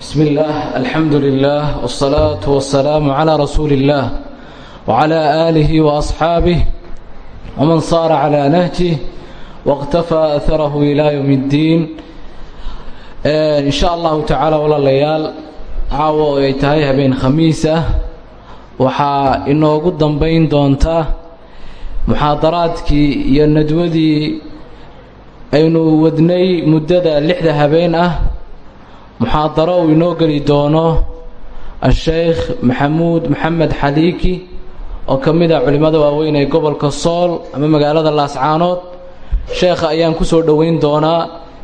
بسم الله الحمد لله والصلاة والسلام على رسول الله وعلى آله وأصحابه ومن صار على نهجه واقتفى أثره إلى يوم الدين إن شاء الله تعالى walaalayaal caawo ay tahay habeen khamiis ah waxaa inoogu dambayn doonta muxaadaraadkii iyo nadwadii aynu wadnay muddada lixda habeen ah muxaadaro uu inoo geli doono a-sheykh maxamuud maxamed xaliiki oo ka mid ah culimmada waaweyn ee gobolka sool ama magaalada laascaanood. Sheekha ayaan ku soo dhoweyn doonaa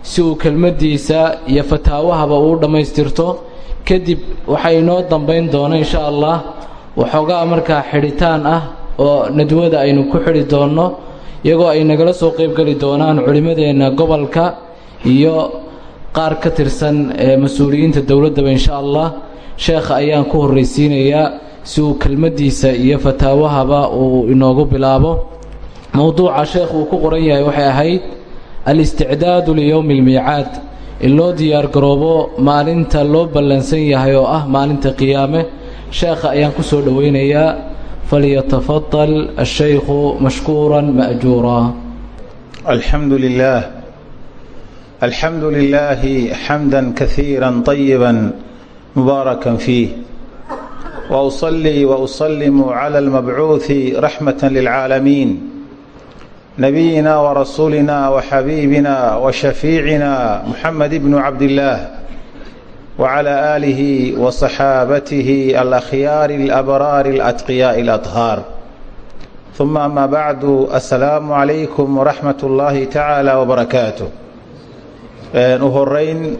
si uu kelmaddiisa iyo fataawahaba uu dhammaystirto. Kadib waxaa inoo dambayn doona insha allah waxoogaa markaa xidhitaan ah oo nadwada aynu ku xidhi doonno iyagoo ay nagala soo qeybgeli doonaan culimmadeenna gobolka iyo qaar ka tirsan mas'uuliyiinta dowladdaba insha allah sheekha ayaan ku horraysiinayaa si uu kelmaddiisa iyo fataawahaba uu inoogu bilaabo. Mowduuca sheekh uu ku qoran yahay waxay ahayd al-isticdaadu liyowmi almiicaad in loo diyaargaroobo maalinta loo ballansan yahay oo ah maalinta qiyaame. Sheekha ayaan ku soo dhoweynayaa falyatafadal ashaykhu mashkuuran ma'juura alxamdu lilaah الحمد لله حمدا كثيرا طيبا مباركا فيه واصلي واسلم على المبعوث رحمه للعالمين نبينا ورسولنا وحبيبنا وشفيعنا محمد بن عبد الله وعلى اله وصحابته الاخيار الابرار الاتقياء الاطهار ثم أما بعد السلام عليكم ورحمة الله تعالى وبركاته u horeyn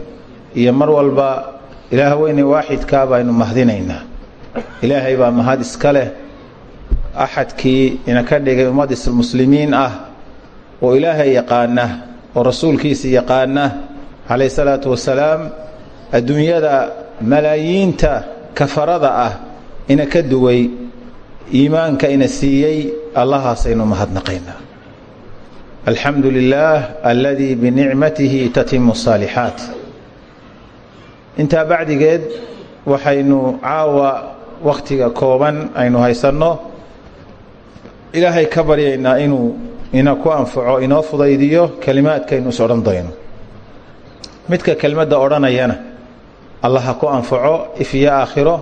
iyo mar walba ilaah weyne waaxidkaa baynu mahadinaynaa. Ilaahay baa mahad iska leh. Axadkii inaka dhigay ummad muslimiin ah oo ilaahay yaqaana oo rasuulkiisa yaqaana calayh salaatu wasalaam adduunyada malaayiinta kafarada ah ina ka duway iimaanka ina siiyey allahaasaynu mahadnaqaynaa alxamdu lilaah aladii binicmatihi tatimu saalixaat intaa bacdigeed waxaynu caawa wakhtiga kooban aynu haysanno. Ilaahay ka baryaynaa inuu ina ku anfaco inoo fudaydiyo kelimaadkaynu is odhan dayno. Midka kelmadda odhanayana allah ha ku anfaco if iyo aakhiro.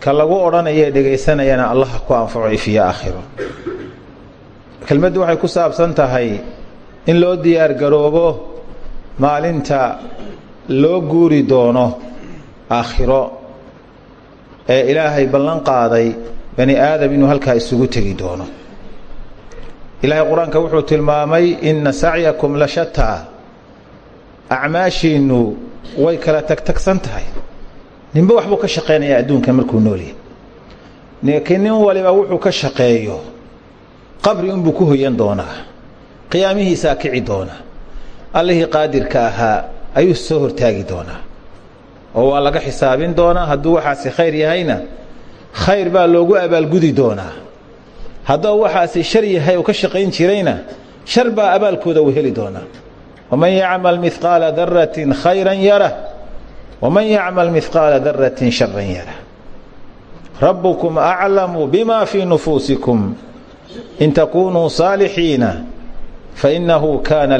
Ka lagu odhanayee dhegaysanayana allah ha ku anfaco if iyo aakhiro kelmaddu waxay ku saabsan tahay in loo diyaar garoobo maalinta loo guuri doono aakhiro ee ilaahay ballan qaaday bani aadam inuu halkaa isugu tegi doono. Ilaahay qur'aanka wuxuu tilmaamay inna sacyakum la shataa acmaashiinnu way kala tagtagsan tahay. Ninba waxbuu ka shaqaynayaa adduunkan markuu noolyahy laakiin nin waliba wuxuu ka shaqeeyo qabri unbuu ku hoyan doonaa. Qiyaamihiisaa kici doona allihii qaadirka ahaa ayuu soo hortaagi doonaa. Oo waa laga xisaabin doonaa hadduu waxaasi khayr yahayna khayr baa loogu abaalgudi doonaa. Hadduu waxaasi shar yahay oo ka shaqayn jirayna shar baa abaalkooda uu heli doonaa. Waman yacmal mihqaala daratin khayran yarah waman yacmal mihqaala daratin sharan yarah rabbukum aclamu bima fii nufuusikum in takunuu saalixiina fainahu kaana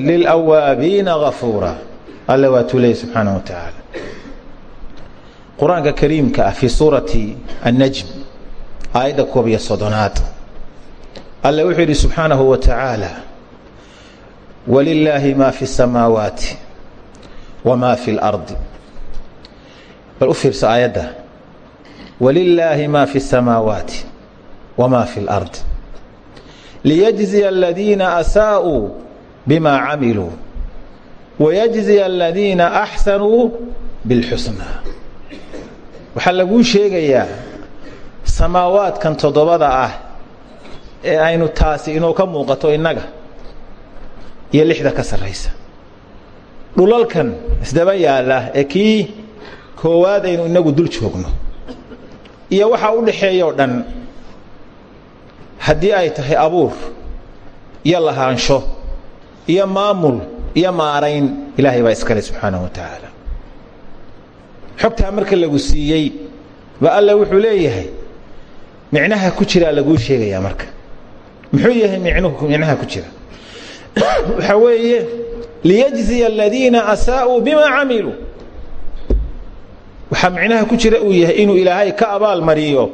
lilawaabiina gafuura alle waa tuley subxaanah wa tacaala qur-aanka kariimka ah fii suurati annajm aayadda koob iyo soddonaad alle wuxuu yidhi subxaanahu wa tacaala walilaahi ma fi الsamaawaati wma fi اlardi bal u fiirso aayadda walilaahi ma fi الsamaawaati wma fi اlardi liyجزiya اladiina asaaءuu bima camiluu wayجزiya اladiina axsanuu biاlxusnaa waxaa laguu sheegayaa samaawaadkan toddobada ah ee aynu taasi inuu ka muuqato innaga iyo lixda ka sarraysa dhulalkan isdaba yaalla ee kii koowaad aynu inagu dul joogno iyo waxaa u dhaxeeya o dhan haddii ay tahay abuur iyo lahaansho iyo maamul iyo maarayn ilaahay baa iskale subxaanahu wa tacaala. Xogtaa marka lagu siiyey ba alla wuxuu leeyahay micnaha ku jiraa laguu sheegayaa marka. Muxuu yahay micnuhu micnaha ku jira? Waxaa weeye liyajziya aladiina asaa'uu bima camiluu waxaa micnaha ku jira uu yahay inuu ilaahay ka abaal mariyo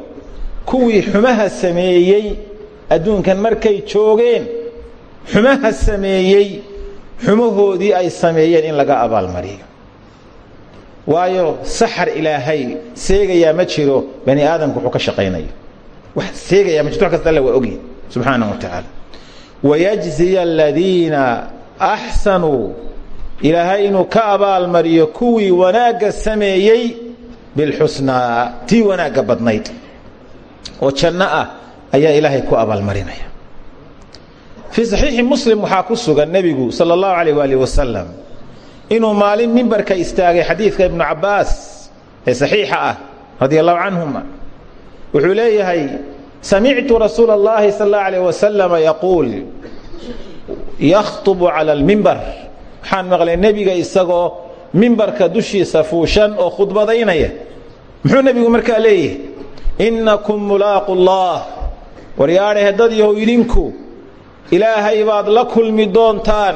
kuwii xumaha sameeyey adduunkan markay joogeen xumaha sameeyey xumahoodii ay sameeyeen in laga abaalmariyo. Waayo saxar ilaahay seegayaa ma jiro bani aadamku wuxuu ka shaqaynayo. Wax seegayaa ma jirto wax kasta alla waa ogyahy subxaanaه wa tacaala wayajziya aladiina axsanuu ilaahay inuu ka abaalmariyo kuwii wanaagga sameeyey bilxusnaa tii wanaagga badnayd. Oo janno ah ayaa ilaahay ku abaalmarinaya fii saxiixi muslim waxaa ku sugan nebigu sala allahu alayh waalih wasalam inuu maalin mimbarka istaagay xadiidka ibnu cabbaas ee saxiixa ah radia allahu canhuma wuxuu leeyahay samictu rasuula اllahi sal اllahu alayh wasalama yaquul yakhطubu cala almimbar waxaan maqlay nebiga isagoo mimbarka dushiisa fuushan oo khudbadaynaya muxuu nebigu markaa leeyahay innakum mulaaqu llah waryaadhahe dad yahow idinku ilaahay baad la kulmi doontaan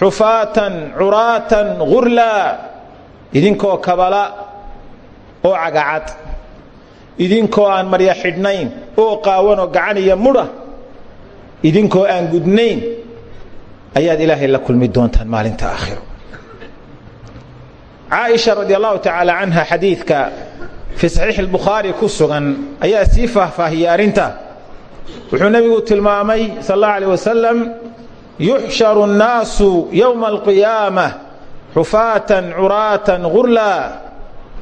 xufaatan curaatan gurlaa idinkoo kabala oo cagacad idinkoo aan marya xidhnayn oo qaawanoo gacan iyo mudha idinkoo aan gudnayn ayaad ilaahay la kulmi doontaan maalinta aakhiro. Caaisha radi allahu tacaala canha xadiidka fii saxiixi albukhaari ku ayaa sii faahfaahiyey wuxuu nebigu tilmaamay sal allahu alayh wasalam yuxsharu nnaasu yowma alqiyaamah xufaatan curaatan gurlaa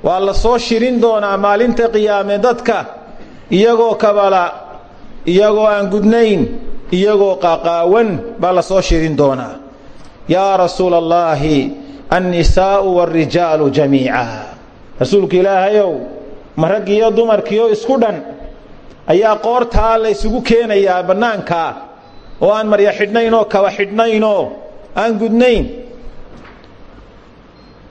waa la soo shirin doonaa maalinta qiyaame dadka iyagoo kabala iyagoo aan gudnayn iyagoo qaqaawan baa la soo shirin doonaa. Yaa rasuula allaahi annisaa'u waarijaalu jamiica. Rasuulku ilaahayow ma raggiiyo dumarkiiyo isku dhan ayaa qoortaa la ysugu keenayaa bannaankaa oo aan marya xidhnaynoo kaba xidhnaynoo aan gudnayn.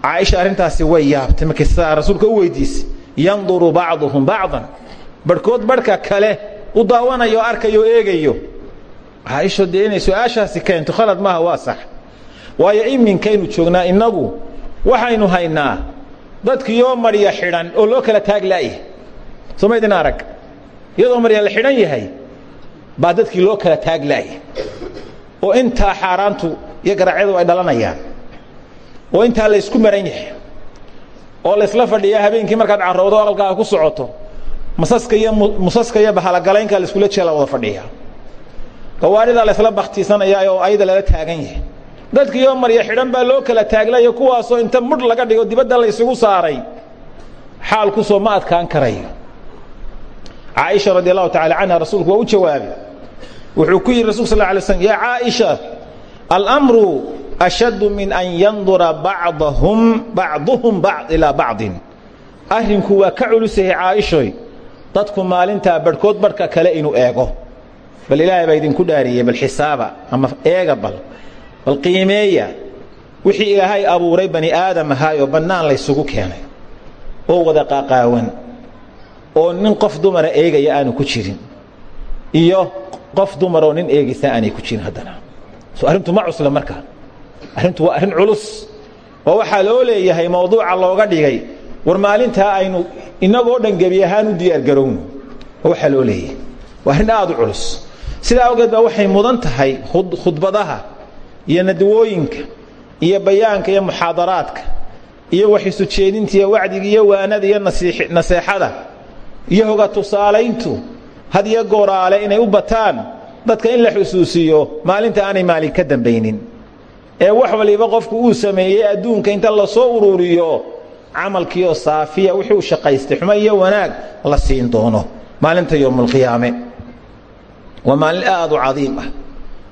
Caaisha arrintaasi way yaabtay. Markay sidaa rasuulka u weydiisay yanduru bacduhum bacdan. Barhkood barhka kale u daawanayo arkayo eegayo. Caaisho dee inay su'aashaasi keento khalad maaha waa sax. Waayo iminkaynu joognaa innagu waxaynu haynaa dadkiiyoo marya xidhan oo loo kala taag la'yahay soo maydin arag iyadoo marya la xidhan yahay baa dadkii loo kala taag la'yahay oo intaa xaaraantu iyo garacyadu ay dhalanayaan. Oo intaa la ysku maran yahay. Oo laysla fadhiyaa habeenkii markaad carowdo aqalkaaga ku socoto masaska iyo musaska iyo bahalagalaynka laiskula jeela wada fadhiyaa. Gawaaridaa laysla baktiisanayaa oo ayada lala taagan yahay. Dadkiioo marya xidhan baa loo kala taaglayo kuwaasoo inta mudh laga dhigo dibadda la ysugu saaray xaalkusoo ma adkaan karayo caaisha radi allahu tacala canha rasuulku waa u jawaabay. Wuxuu ku yidhi rasulk sal alay slm yaa caaisha almru ashaddu min an yandura bacdahum bacduhum ilaa bacdin arrinku waa ka culusahay caaishoy dadku maalintaa barhkood barhka kale inuu eego. Bal ilaahay baa idinku dhaariyey bal xisaaba ama eega bal bal qiimeeya. Wixii ilaahay abuuray bani aadam ahaayoo bannaan laysugu keenay. Oo wada qaqaawan oo nin qof dumara eegaya aanu ku jirin iyo qof dumaroo nin eegaysa aanay ku jirin haddana. So arrintu ma cusla markaa arrintu waa arrin culus. Oo waxaa loo leeyahay mawduuca looga dhigay war maalintaa aynu innagoo dhan gebi ahaan u diyaargarowno oo waxaa loo leeyahay. Waa arrin aad u culus. Sidaa awgeed baa waxay mudan tahay khudbadaha iyo nadwooyinka iyo bayaanka iyo muxaadaraadka iyo waxisu jeedinta iyo wacdiga iyo waanada iyo naseexada iyo hoga tusaalayntu had iyo gooraale inay u bataan dadka in la xusuusiyo maalinta aanay maalin ka dambaynin. Ee wax waliba qofku uu sameeyey adduunka inta la soo ururiyo camalkiioo saafiya wixii uu shaqaystay xumo iyo wanaag la siin doono maalinta yowmulqiyaame waa maalin aad u cadiim ah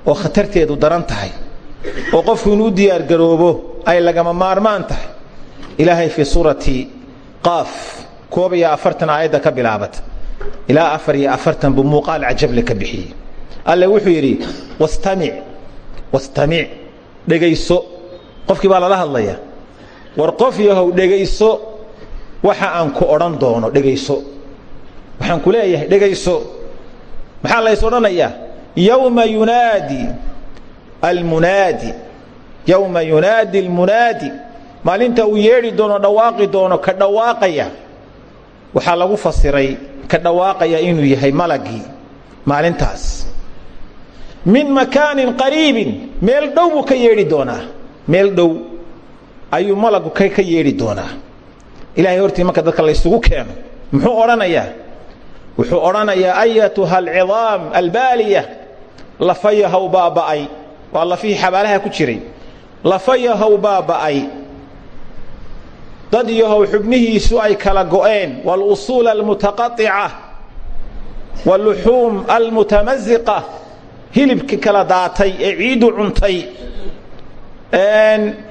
oo khatarteedu daran tahay oo qofku inuu u diyaargaroobo ay lagama maarmaan tahay. Ilaahay fii suurati qaaf koob iyo afartan aayadda ka bilaabata. Ilaa afar iyo afartan buu muuqaal cajable ka bixiyey. Alle wuxuu yidhi wastamic wastamic dhegayso. Qofkii baa lala hadlaya war qof yahow dhegayso. Waxa aan ku odhan doono dhegayso. Waxaan ku leeyahay dhegayso. Maxaa lays odhanayaa? Yowma yunaadi almunaadi. Yowma yunaadi almunaadi. Maalinta uu yeedhi doono dhawaaqi doono ka dhawaaqaya waxaa lagu fasiray ka dhawaaqaya inuu yahay malagii maalintaas. Min makaanin qariibin meel dhow ka yeedhi doonaa. Meel dhow ayuu malagu ka ka yeedhi doonaa. Ilahay hortii marka dadka laysugu keeno muxuu odhanayaa? Wuxuu odhanayaa ayatuha alcidaam albaaliya lafayahow baaba'ay. Waa lafihii xabaalaha ku jiray. Lafayahow baaba'ay dad yahow xubnihiisu ay kala go'een. Walusuul almutaqaطica waluxuum almutamasiqa hilibki kala daatay ee ciiddu cuntay.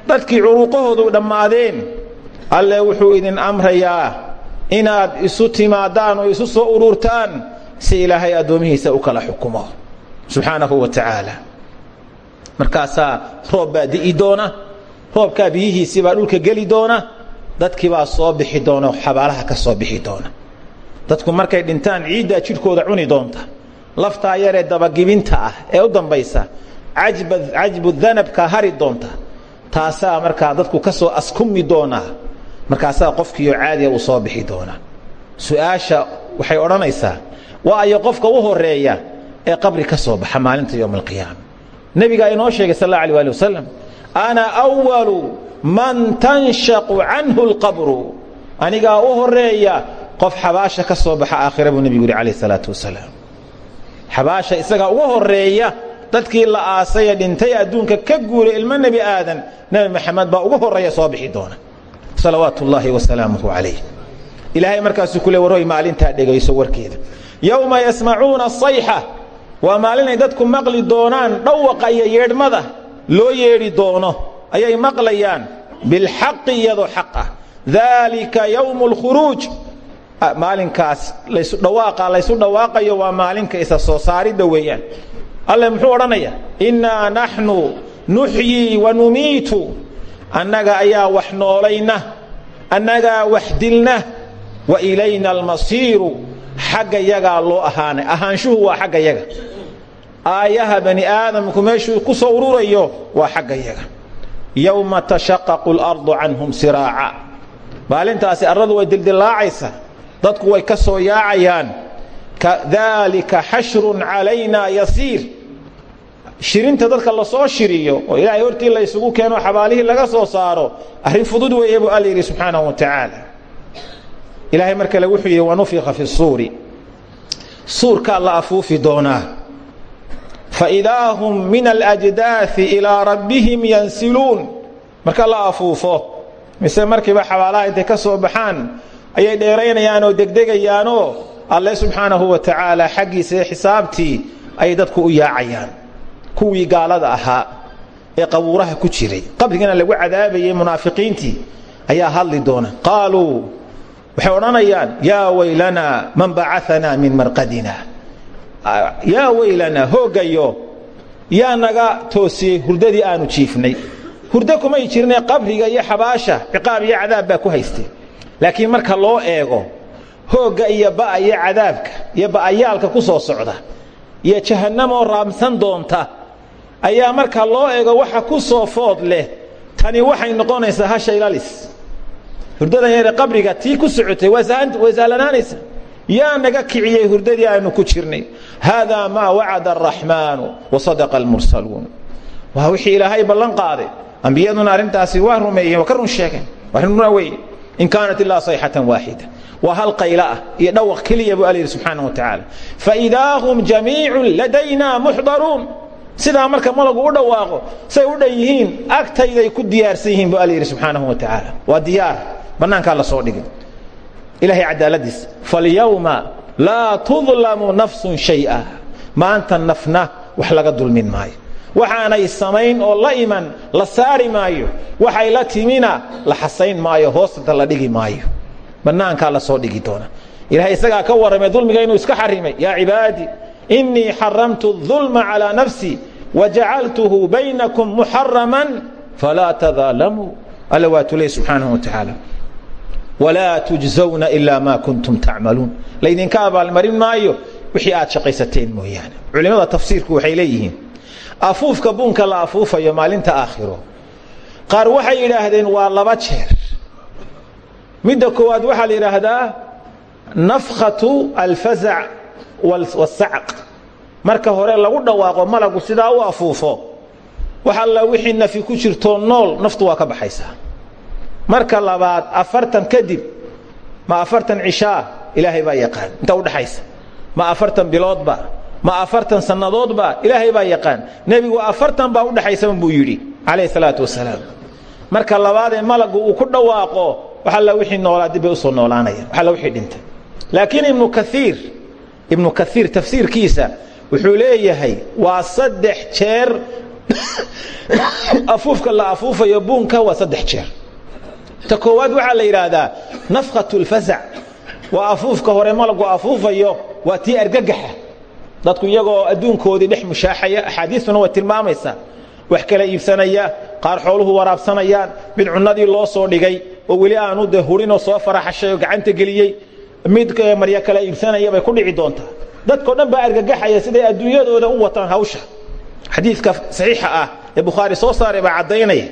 Dadkii curuuqahoodu dhammaadeen. Alle wuxuu idin amrayaa inaad isu timaadaan oo isu soo ururtaan si ilaahay addoomihiisa u kala xukumo. Subxaanahu wa tacaala. Markaasaa roob baa di'i doona roobkaa biyihiisii baa dhulka geli doona dadkii baa soo bixi doona xabaalaha ka soo bixi doona. Dadku markay dhintaan ciiddaa jidhkooda cuni doonta. Laftaa yaree dabagibinta ah ee u dambaysa cajbu danabka hari doonta. Taasaa markaa dadku ka soo askumi doonaa. Markaasaa qofkiioo caadiya uu soo bixi doonaa su'aasha waxay odhanaysaa waa ayo qofka u horreeya ee qabri ka soo baxa maalinta yowma alqiyaama nebigaa inoo sheegay sal alla alih ali wasalam ana walu man tanshaqu canhu lqabru anigaa u horreeya qof xabaasha ka soo baxa aakhira buu nebigu yidhi calayh salaatu wasalaam. Xabaasha isagaa ugu horreeya dadkii la aasay ee dhintay adduunka ka guuray ilmo nebi aadan nebi maxamed baa ugu horreeya soo bixi doona. Salawaatu ullaahi wasalaamuhu calayh. Ilaahay markaasuu ku le warhoy maalintaa dhegayso warkeeda. Yowma yasmacuuna asayxa waa maalinay dadku maqli doonaan dhawaqa iyo yeedhmada loo yeedhi doono ayay maqlayaan. Bilxaqi iyadoo xaq ah. Daalika yowmu lkhuruuj maalinkaas laysu dhawaaqa laysu dhawaaqayo waa maalinka isa soo saaridda weeyaan. Alle muxuu odhanayaa? Innaa naxnu nuxyii wa numiitu. Annaga ayaa wax noolayna annagaa wax dilna wa ilayna almasiiru. Xagga yagaa loo ahaanay ahaanshuhu waa xagga yaga. Bani aadamku meeshuu ku soo waa xagga yowma tashaqaqu اlardu canhum siraaca. Maalintaasi arradu way dildilaacaysa dadku way ka soo yaacayaan. Kadalika xashrun calayna yasiir. Shirinta dadka la soo shiriyo oo ilaahay hortii la ysugu keeno xabaalihii laga soo saaro arrin fudud weeye buu alla yidhi wa tacaala. Ilaahay mar kale wuxuu yidhi wanufika fi suuri. Suurkaa la afuufi doonaa faidaa hum min alajdaai ilaa rabbihim yansiluun marka la afuufo. Mise markiiba xabaalaha intay ka soo baxaan ayay dheeraynayaan oo degdegayaanoo alle subxaanahu wa tacaala xaggiisa ee xisaabtii ayay dadku u yaacayaan. Kuwii gaalada ahaa ee qabuuraha ku jiray. Qabrigana lagu cadaabayay munaafiqiintii ayaa hadli doona. Qaaluu waxay odhanayaan yaa waylanaa man bacaanaa min marqadina yaa weylanaa hoogayo. Yaa naga toosiyey hurdadii aanu jiifnay. Hurdo kumay jirne qabriga iyo xabaasha ciqaab iyo cadaab baa ku haystay. Laakiin marka loo eego hoogga iyo ba'a iyo cadaabka iyo ba'ayaalka ku soo socda iyo jahannamoo raamsan doonta ayaa marka loo eego waxa ku soo food leh tani waxay noqonaysaa hasha ilalis hurdadan yare qabriga tii ku socotay way sahlanaanaysa yaa naga kiciyey hurdadii aanu ku jirnay. Haadaa maa wacada araxmaanu wasadaqa almursaluun. Waa wixii ilaahay ballan qaaday. Ambiyaduna arrintaasi waa rumeeyeen waa ka run sheegeen. Waa runa weeye in kaanat ilaa sayxatan waaxida waa hal qayla ah iyo dhawaq keliya buu alla yidhi subxaana wa tacaala. Faidaa hum jamiicun ladaynaa muxdaruun. Sidaa marka malagu u dhawaaqo say u dhan yihiin agtayday ku diyaarsan yihiin buu alla yidhi subxaanahu wa tacaala. Waa diyaar. Bannaankaa la soo dhigay ilahay cadaaladiis falyawma laa tudlamu nafsun shay'a maanta nafna wax laga dulmin maayo waxaanay samayn oo la iman la saari maayo waxay la timina la xasayn maayo hoostata la dhigi maayo bannaankaa la soo dhigi doona ilahay isagaa ka warramay dulmiga inuu iska xarimay yaa cibaadi innii xaramtu الظulma calىa nafsii wajacaltuhu baynakum muxaraman falaa tadaalamuu alla waa tuley subxaanahu wa tacaala walaa tujzawna ilaa maa kuntum tacmaluun laydinka abaalmarin maayo wixii aad shaqaysateen mooyaane culimmada tafsiirku waxay leeyihiin afuufka buunka la afuufayo maalinta aakhiro qaar waxay yidhaahdeen waa laba jeer midda koowaad waxaa la yidhaahdaa nafkhatu alfazac wasacq marka hore lagu dhawaaqo malagu sidaa u afuufo wax alla wixii nafi ku jirtoo nool naftu waa ka baxaysaa marka labaad afartan kadib ma afartan cishaa ilaahay baa yaqaan. Inta udhaxaysa ma afartan biloodba ma afartan sannadoodba ilaahay baa yaqaan. Nebigu afartan baa udhaxaysa buu yidhi calayhi salaatu wasalaam. Marka labaadee malagu uu ku dhawaaqo wax alla wixii noolaa dibbay u soo noolaanayaan. Wax alla wixii dhintay. Laakiin ibnu kaiir ibnu kaiir tafsiirkiisa wuxuu leeyahay waa saddex jeer afuufka la afuufayo buunka waa saddex jeer ta koowaad waxaa la yidhaahdaa nafkhatu lfasac waa afuufka hore malagu afuufayo waa tii argagaxa. Dadku iyagoo adduunkoodii dhex mushaaxaya axaadiistuna way tilmaamaysaa. Wax kala iibsanaya qaar xooluhu waraabsanayaan mid cunnadii loo soo dhigay oo weli aanu de hurinoo soo faraxashay oo gacanta geliyey mid marya kala iibsanaya bay ku dhici doontaa. Dadko dhan baa argagaxaya siday adduunyadooda u wataan hawsha. Xadiidka saxiixa ah ee bukhaari soo saaray baa caddaynaya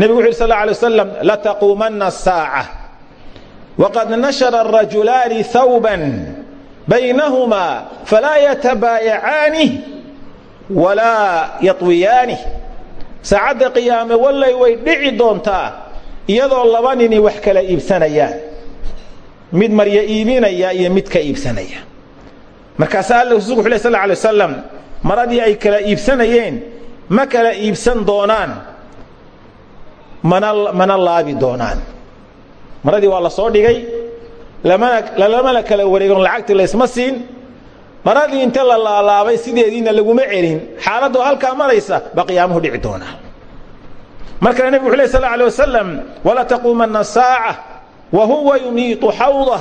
nebigu wuxu sal alay waslam lataquumanna asaaca waqad nashara arajulaani hawban baynahumaa falaa yatabaayacaani walaa yaطwiyaani saacadda qiyaame wallay way dhici doontaa iyadoo laba nini wax kala iibsanayaan mid marya iibinaya iyo mid ka iibsanaya. Markaasaa alla rasuulku wuxu leh sal alay wasalam maradii ay kala iibsanayeen ma kala iibsan doonaan mana mana laabi doonaan. Maradii waa la soo dhigay. Lamana lalamana kala wareegon lacagtii laysma siin. Maradii inta la laalaabay sideediina laguma celin. Xaaladoo halkaa maraysa qiyaamuhu dhici doonaa mar kale nebig wuxu leh sal alay wasalam wala taquumanna saaca wa huwa yumiitu xawdah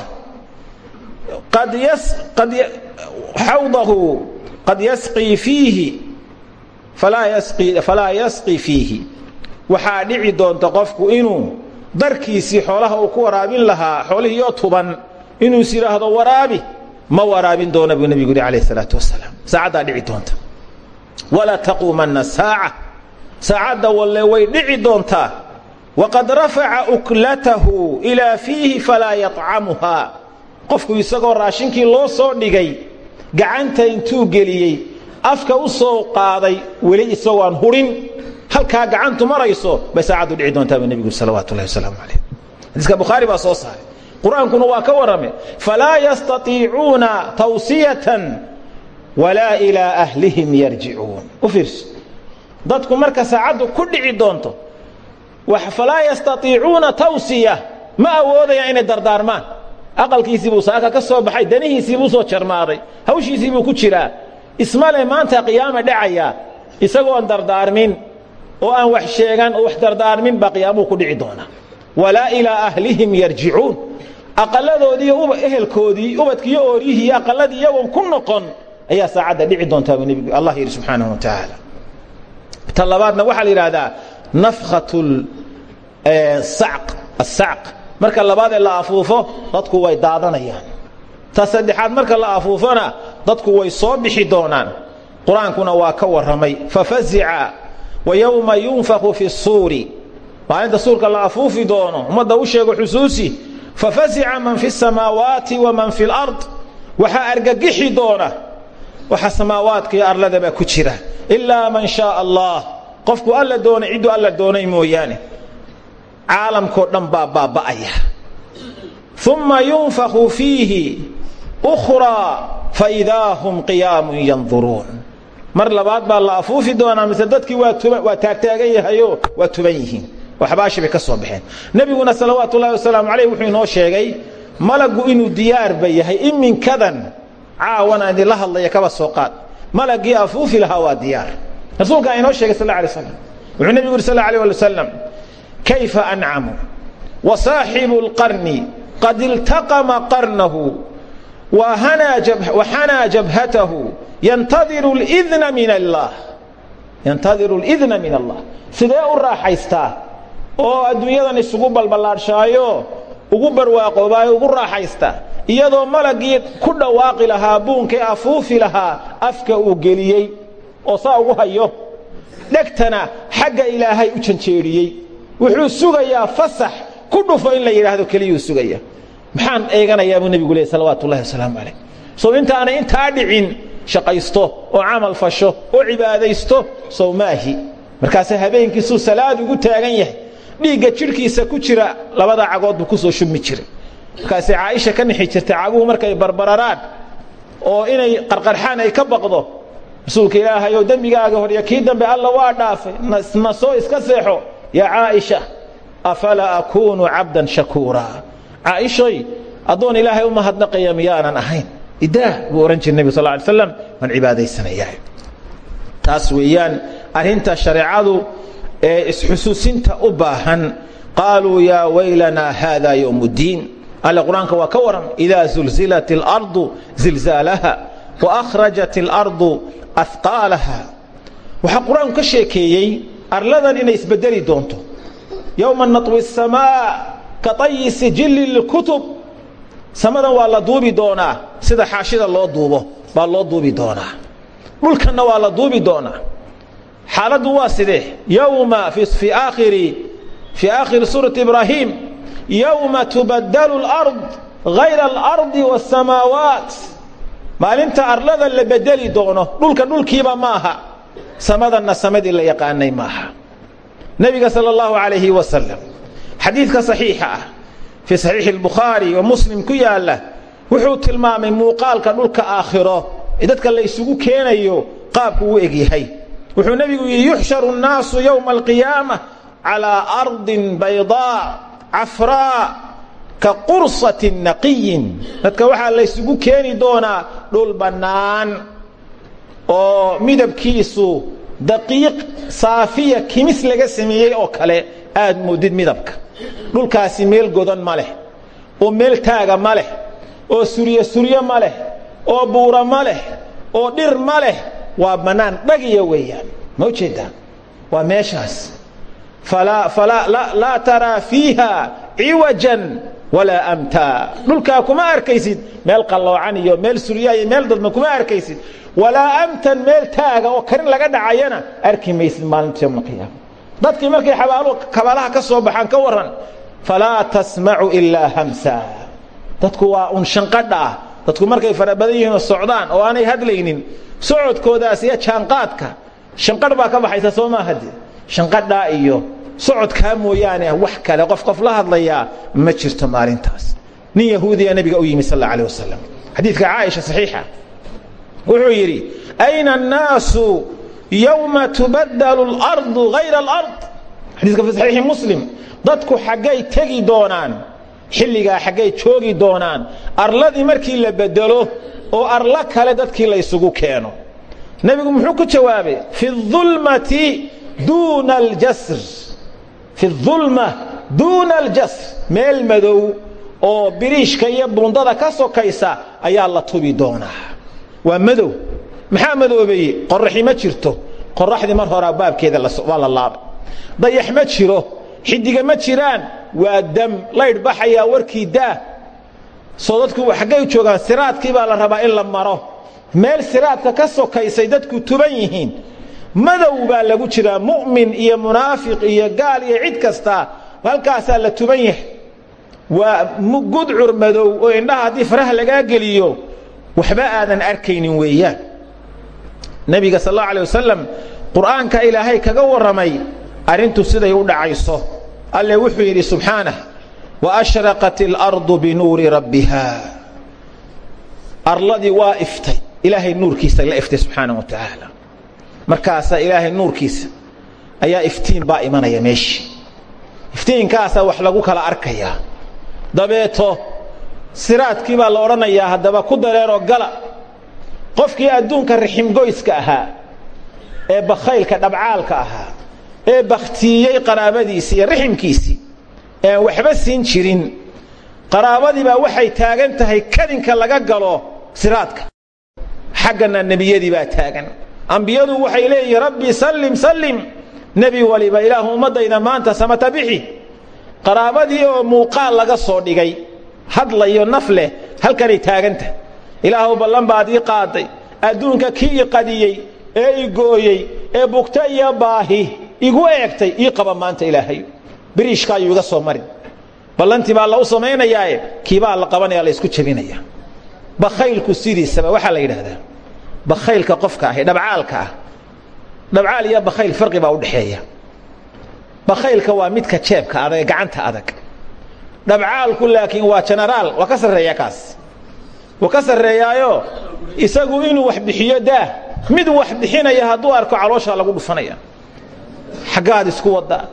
qad yas qad xawdahu qad yasqii fiihi falaa yasqi falaa yasqi fiihi waxaa dhici doonta qofku inuu darkiisii xoolaha uu ku waraabin lahaa xoolihiioo tuban inuu is yidhaahdo waraabi. Ma waraabin doona buu nebigu yidhi calayh isalaatu wasalaam saacaddaa dhici doonta. Walaa taquumanna saaca. Saacadda walle way dhici doontaa. Waqad rafaca uklatahu ilaa fiihi falaa yatcamuhaa qofku isagoo raashinkii loo soo dhigay gacanta intuu geliyey afka u soo qaaday weli isagoo aan hurin halkaa gacantu marayso bay saacaddu dhici doontaa buu nebigu salawaatu ullahi wasalaamu calayh. Xadiiska bukhaari baa soo saaray. Qur'aankuna waa ka warrame falaa yastatiicuuna tawsiyatan walaa ilaa ahlihim yarjicuun. U fiirso. Dadku marka saacaddu ku dhici doonto falaa yastaiicuuna tawsiya ma awoodayaan inay dardaarmaan. Aqalkiisii buu saaka ka soo baxay danihiisii buu soo jarmaaday hawshiisii buu ku jiraa. Ismale maanta qiyaama dhacaya isagoo aan dardaarmin oo aan wax sheegan oo wax dardaarmin baa qiyaamuhu ku dhici doonaa walaa ilaa ahlihim yarjicuun aqaladoodii ehelkoodii ubadkiiyo ooryihii iyo aqaladii iyagoon ku noqon ayaa saacadda dhici doontaa buu nebigu allah yidhi subxaanahu wa tacaala. Ta labaadna waxaa la yidhaahdaa nafkhat asacq marka labaadee la afuufo dadku way daadanayaan. Ta saddexaad marka la afuufona dadku way soo bixi doonaan. Qur'aankuna waa ka warramay. Fafazica wa yowma yunfaku fi suuri maalinta suurka la afuufi doono ummadda u sheego xusuusi fafazica man fi samaawaati waman fi lard. Waxaa argagixi doona waxa samaawaadka iyo arladaba ku jira. Ilaa man shaaa allah. Qofku alla doonay cidduu alla doonay mooyaane. Caalamkao dhan baa baaba'aya. Uma yunfaku fiihi ukhraa faidaa hum qiyaamun yanduruun mar labaad baa la afuufi doonaa mise dadkii waa taagtaagan yahayo waa tuban yihiin. Waxbaashibay ka soo baxeen. Nebiguna salawaat ullahi wasalaamu wuxuu inoo sheegay malaggu inuu diyaarba yahay iminkadan caawan aan idinla hadlaya kaba soo qaad. Malaggii afuufi lahaa waa diyaar. Rasuulkaa inoo sheegay sal alay slam wuxuu nebigu kayfa ancamu? Wa saaxibu اlqarni qad iltaqama qarnahu waxanaa jabhatahu yantadiru اlidna min allah yantadiru اlidna min allah sidee u raaxaystaa oo adduunyadan isugu balballaadhshaayo ugu barwaaqoobaayo ugu raaxaysta iyadoo malagii ku dhawaaqi lahaa buunkee afuufi lahaa afka uu geliyey oo saa ugu hayo dhegtana xagga ilaahay u janjeedhiyey wuxuu sugayaa fasax ku dhufo in la yidhaahdo keliyuu sugaya maxaan eeganayaa buu nebigu leey salawaatu ullahi wasalaamu calayh. Sow intaanay intaa dhicin shaqaysto oo camal fasho oo cibaadaysto sow maahi markaase habeenkiisuu salaad ugu taagan yahay. Dhiigga jidhkiisa ku jira labada cagood buu ku soo shubmi jiray. Markaasay caaisha ka nixi jirtay caguhu markay barbararaan oo inay qarqarxaan ay ka baqdo rasuulka ilaahayow dembigaaga hor iyo kii dambe alla waa dhaafay nasoo iska seexo. Yaa caaisha afalaa akuunu cabdan shakuuraa caaishoy addoon ilaahay u mahadnaqaya miyaanan ahayn idaah buu odhan jira nebigu sal ly slam waan cibaadaysanayaa taas weeyaan arrinta shareecadu ee isxusuusinta u baahan qaaluu yaa waylanaa haada ywm اddiin alle qur-aanka waa ka waran idaa zulzilat اlardu zilzaalaha waakhrajat اlardu ahqaalaha waxaa qur-aanku ka sheekeeyey arladan inay isbedeli doonto yowma naطwi الsamaa ka طayi sijili اlkutub samadan waa la duubi doonaa sida xaashida loo duubo baa loo duubi doonaa dhulkanna waa la duubi doonaa xaaladdu waa sidee yowma fii aakhiri fii aakhiri suurati ibraahim yowma tubaddalu اlard hayra alardi waاsamaawaat maalinta arlada la bedeli doono dhulka dhulkiiba maaha samadanna samadii la yaqaanay maaha nebiga salى اllahu alayhi wasalam xadiidka saxiixa ah fii saxiixi اlbukhaari oo muslim ku yaala wuxuu tilmaamay muuqaalka dhulka aakhiro ee dadka la isugu keenayo qaabku u egyahay wuxuu nebigu yidhi yuxsharu الnaasu yowma alqiyaama calىa ardin baydaa cafraa ka qursatin naqiyin dadka waxaa la ysugu keeni doonaa dhul bannaan oo midabkiisu daqiiq saafiya kimis laga sameeyey oo kale aad moodid midabka. Dhulkaasi meel godan ma leh oo meel taaga ma leh oo suryo suryo ma leh oo buura ma leh oo dhir ma leh waa bannaan dhagiya weeyaan. Ma u jeedaa waa meeshaas. Laa taraa fiiha ciwajan walaa amtaa dhulkaa kuma arkaysid. Meel qalloocan iyo meel suryaa iyo meel dadma kuma arkaysid. Walaa amtan meel taaga oo karin laga dhacayana arki maysid maalinta yowma alqiyaama dadkii markay kabaalaha ka soo baxaan ka waran falaa tasmacu ilaa hamsa. Dadku waa un shanqadha ah. Dadku markay fara badan yihiinoo socdaan oo aanay hadlaynin socodkoodaas iyo jaanqaadka shanqadh baa ka baxaysa soo maa hadde shanqadhaa iyo socodkaa mooyaane wax kale qof qof la hadlayaa ma jirto maalintaas. Nin yahuudiya nabiga u yimi sal alla alih wasalam xadiidka caaisha saxiixa. Wuxuu yidhi ayna annaasu yowma tubaddalu اlardu hayra alard. Xadiiska fi saxiixi muslim dadku xaggay tegi doonaan xilligaa xaggay joogi doonaan arladii markii la bedelo oo arlo kale dadkii la ysugu keeno. Nebigu muxuu ku jawaabay fi اulmati duuna aljasr fi اulma duuna aljasr meel madow oo biriishka iyo bundada ka sokaysa ayaa la tubi doonaa. Waa madow. Maxaa madoobeeye qoraxi ma jirto. Qoraxdii mar horaa baabkeeda waa la laabay. Dayax ma jiro. Xidiga ma jiraan. Waa dam. Laydh baxayaa warkii daah soo dadku xaggay joogaan siraadkii baa la rabaa in la maro. Meel siraadka ka sokaysay dadku tuban yihiin madow baa lagu jiraa mu'min iyo munaafiq iyo gaal iyo cid kasta halkaasaa la tuban yahay. Waa gudcur madow oo indhaha haddii faraha lagaa geliyo waxba aadan arkaynin weeyaan. Nebiga sal allau alay qur'aanka ilaahay kaga warramay arrintu siday u dhacayso. Alle wuxuu yidhi subxaanah waashraqat اlardu binuuri rabbiha. Arladii waa iftay. Ilaahay nuurkiisa la iftay subxaana wa tacaala markaasaa ilaahay nuurkiisa ayaa iftiin baa imanaya meeshii iftiinkaasaa wax lagu kala arkayaa dabeeto siraadkii baa la odhanayaa haddaba ku dareeroo gala. Qofkii adduunka riximgoyska ahaa ee bakhaylka dhabcaalka ahaa ee bakhtiiyey qaraabadiisii iyo riximkiisii ee waxba siin jirin qaraabadii baa waxay taagan tahay kadinka laga galo siraadka. Xaggana nebiyadii baa taagan ambiyadu waxay leeyihiin rabbi sallim sallim. Nebi waliba ilaahu ummaddayda maanta samata bixi qaraabadii oo muuqaal laga soo dhigay hadlayo naf leh halkanay taaganta. Ilaahuw ballan baad ii qaaday. Adduunka kii i ee i ee bugta iyo baahi igu eegtay ii qaba maanta ilaahay. Biriishka ayuu iga soo marin. Ballantii baa lau samaynayaae kiibaa la qabanaya la isku jebinaya bakhaylku sidiisaba waxaa la yidhaahdaa bakhaylka qofka ahi dhabcaalka ah. Dhabcaal iyo bakhayl farqi baa udhaxeeya bakhaylka waa midka jeebka adag ee gacanta adag. Dhabcaalku laakiin waa jenaraal waa ka sarreeya kaas. Wuu ka sarreeyaayo isagu inuu wax bixiyo daah mid wax bixinaya hadduu arko calooshaa lagu dhufanaya. Xaggaad isku waddaa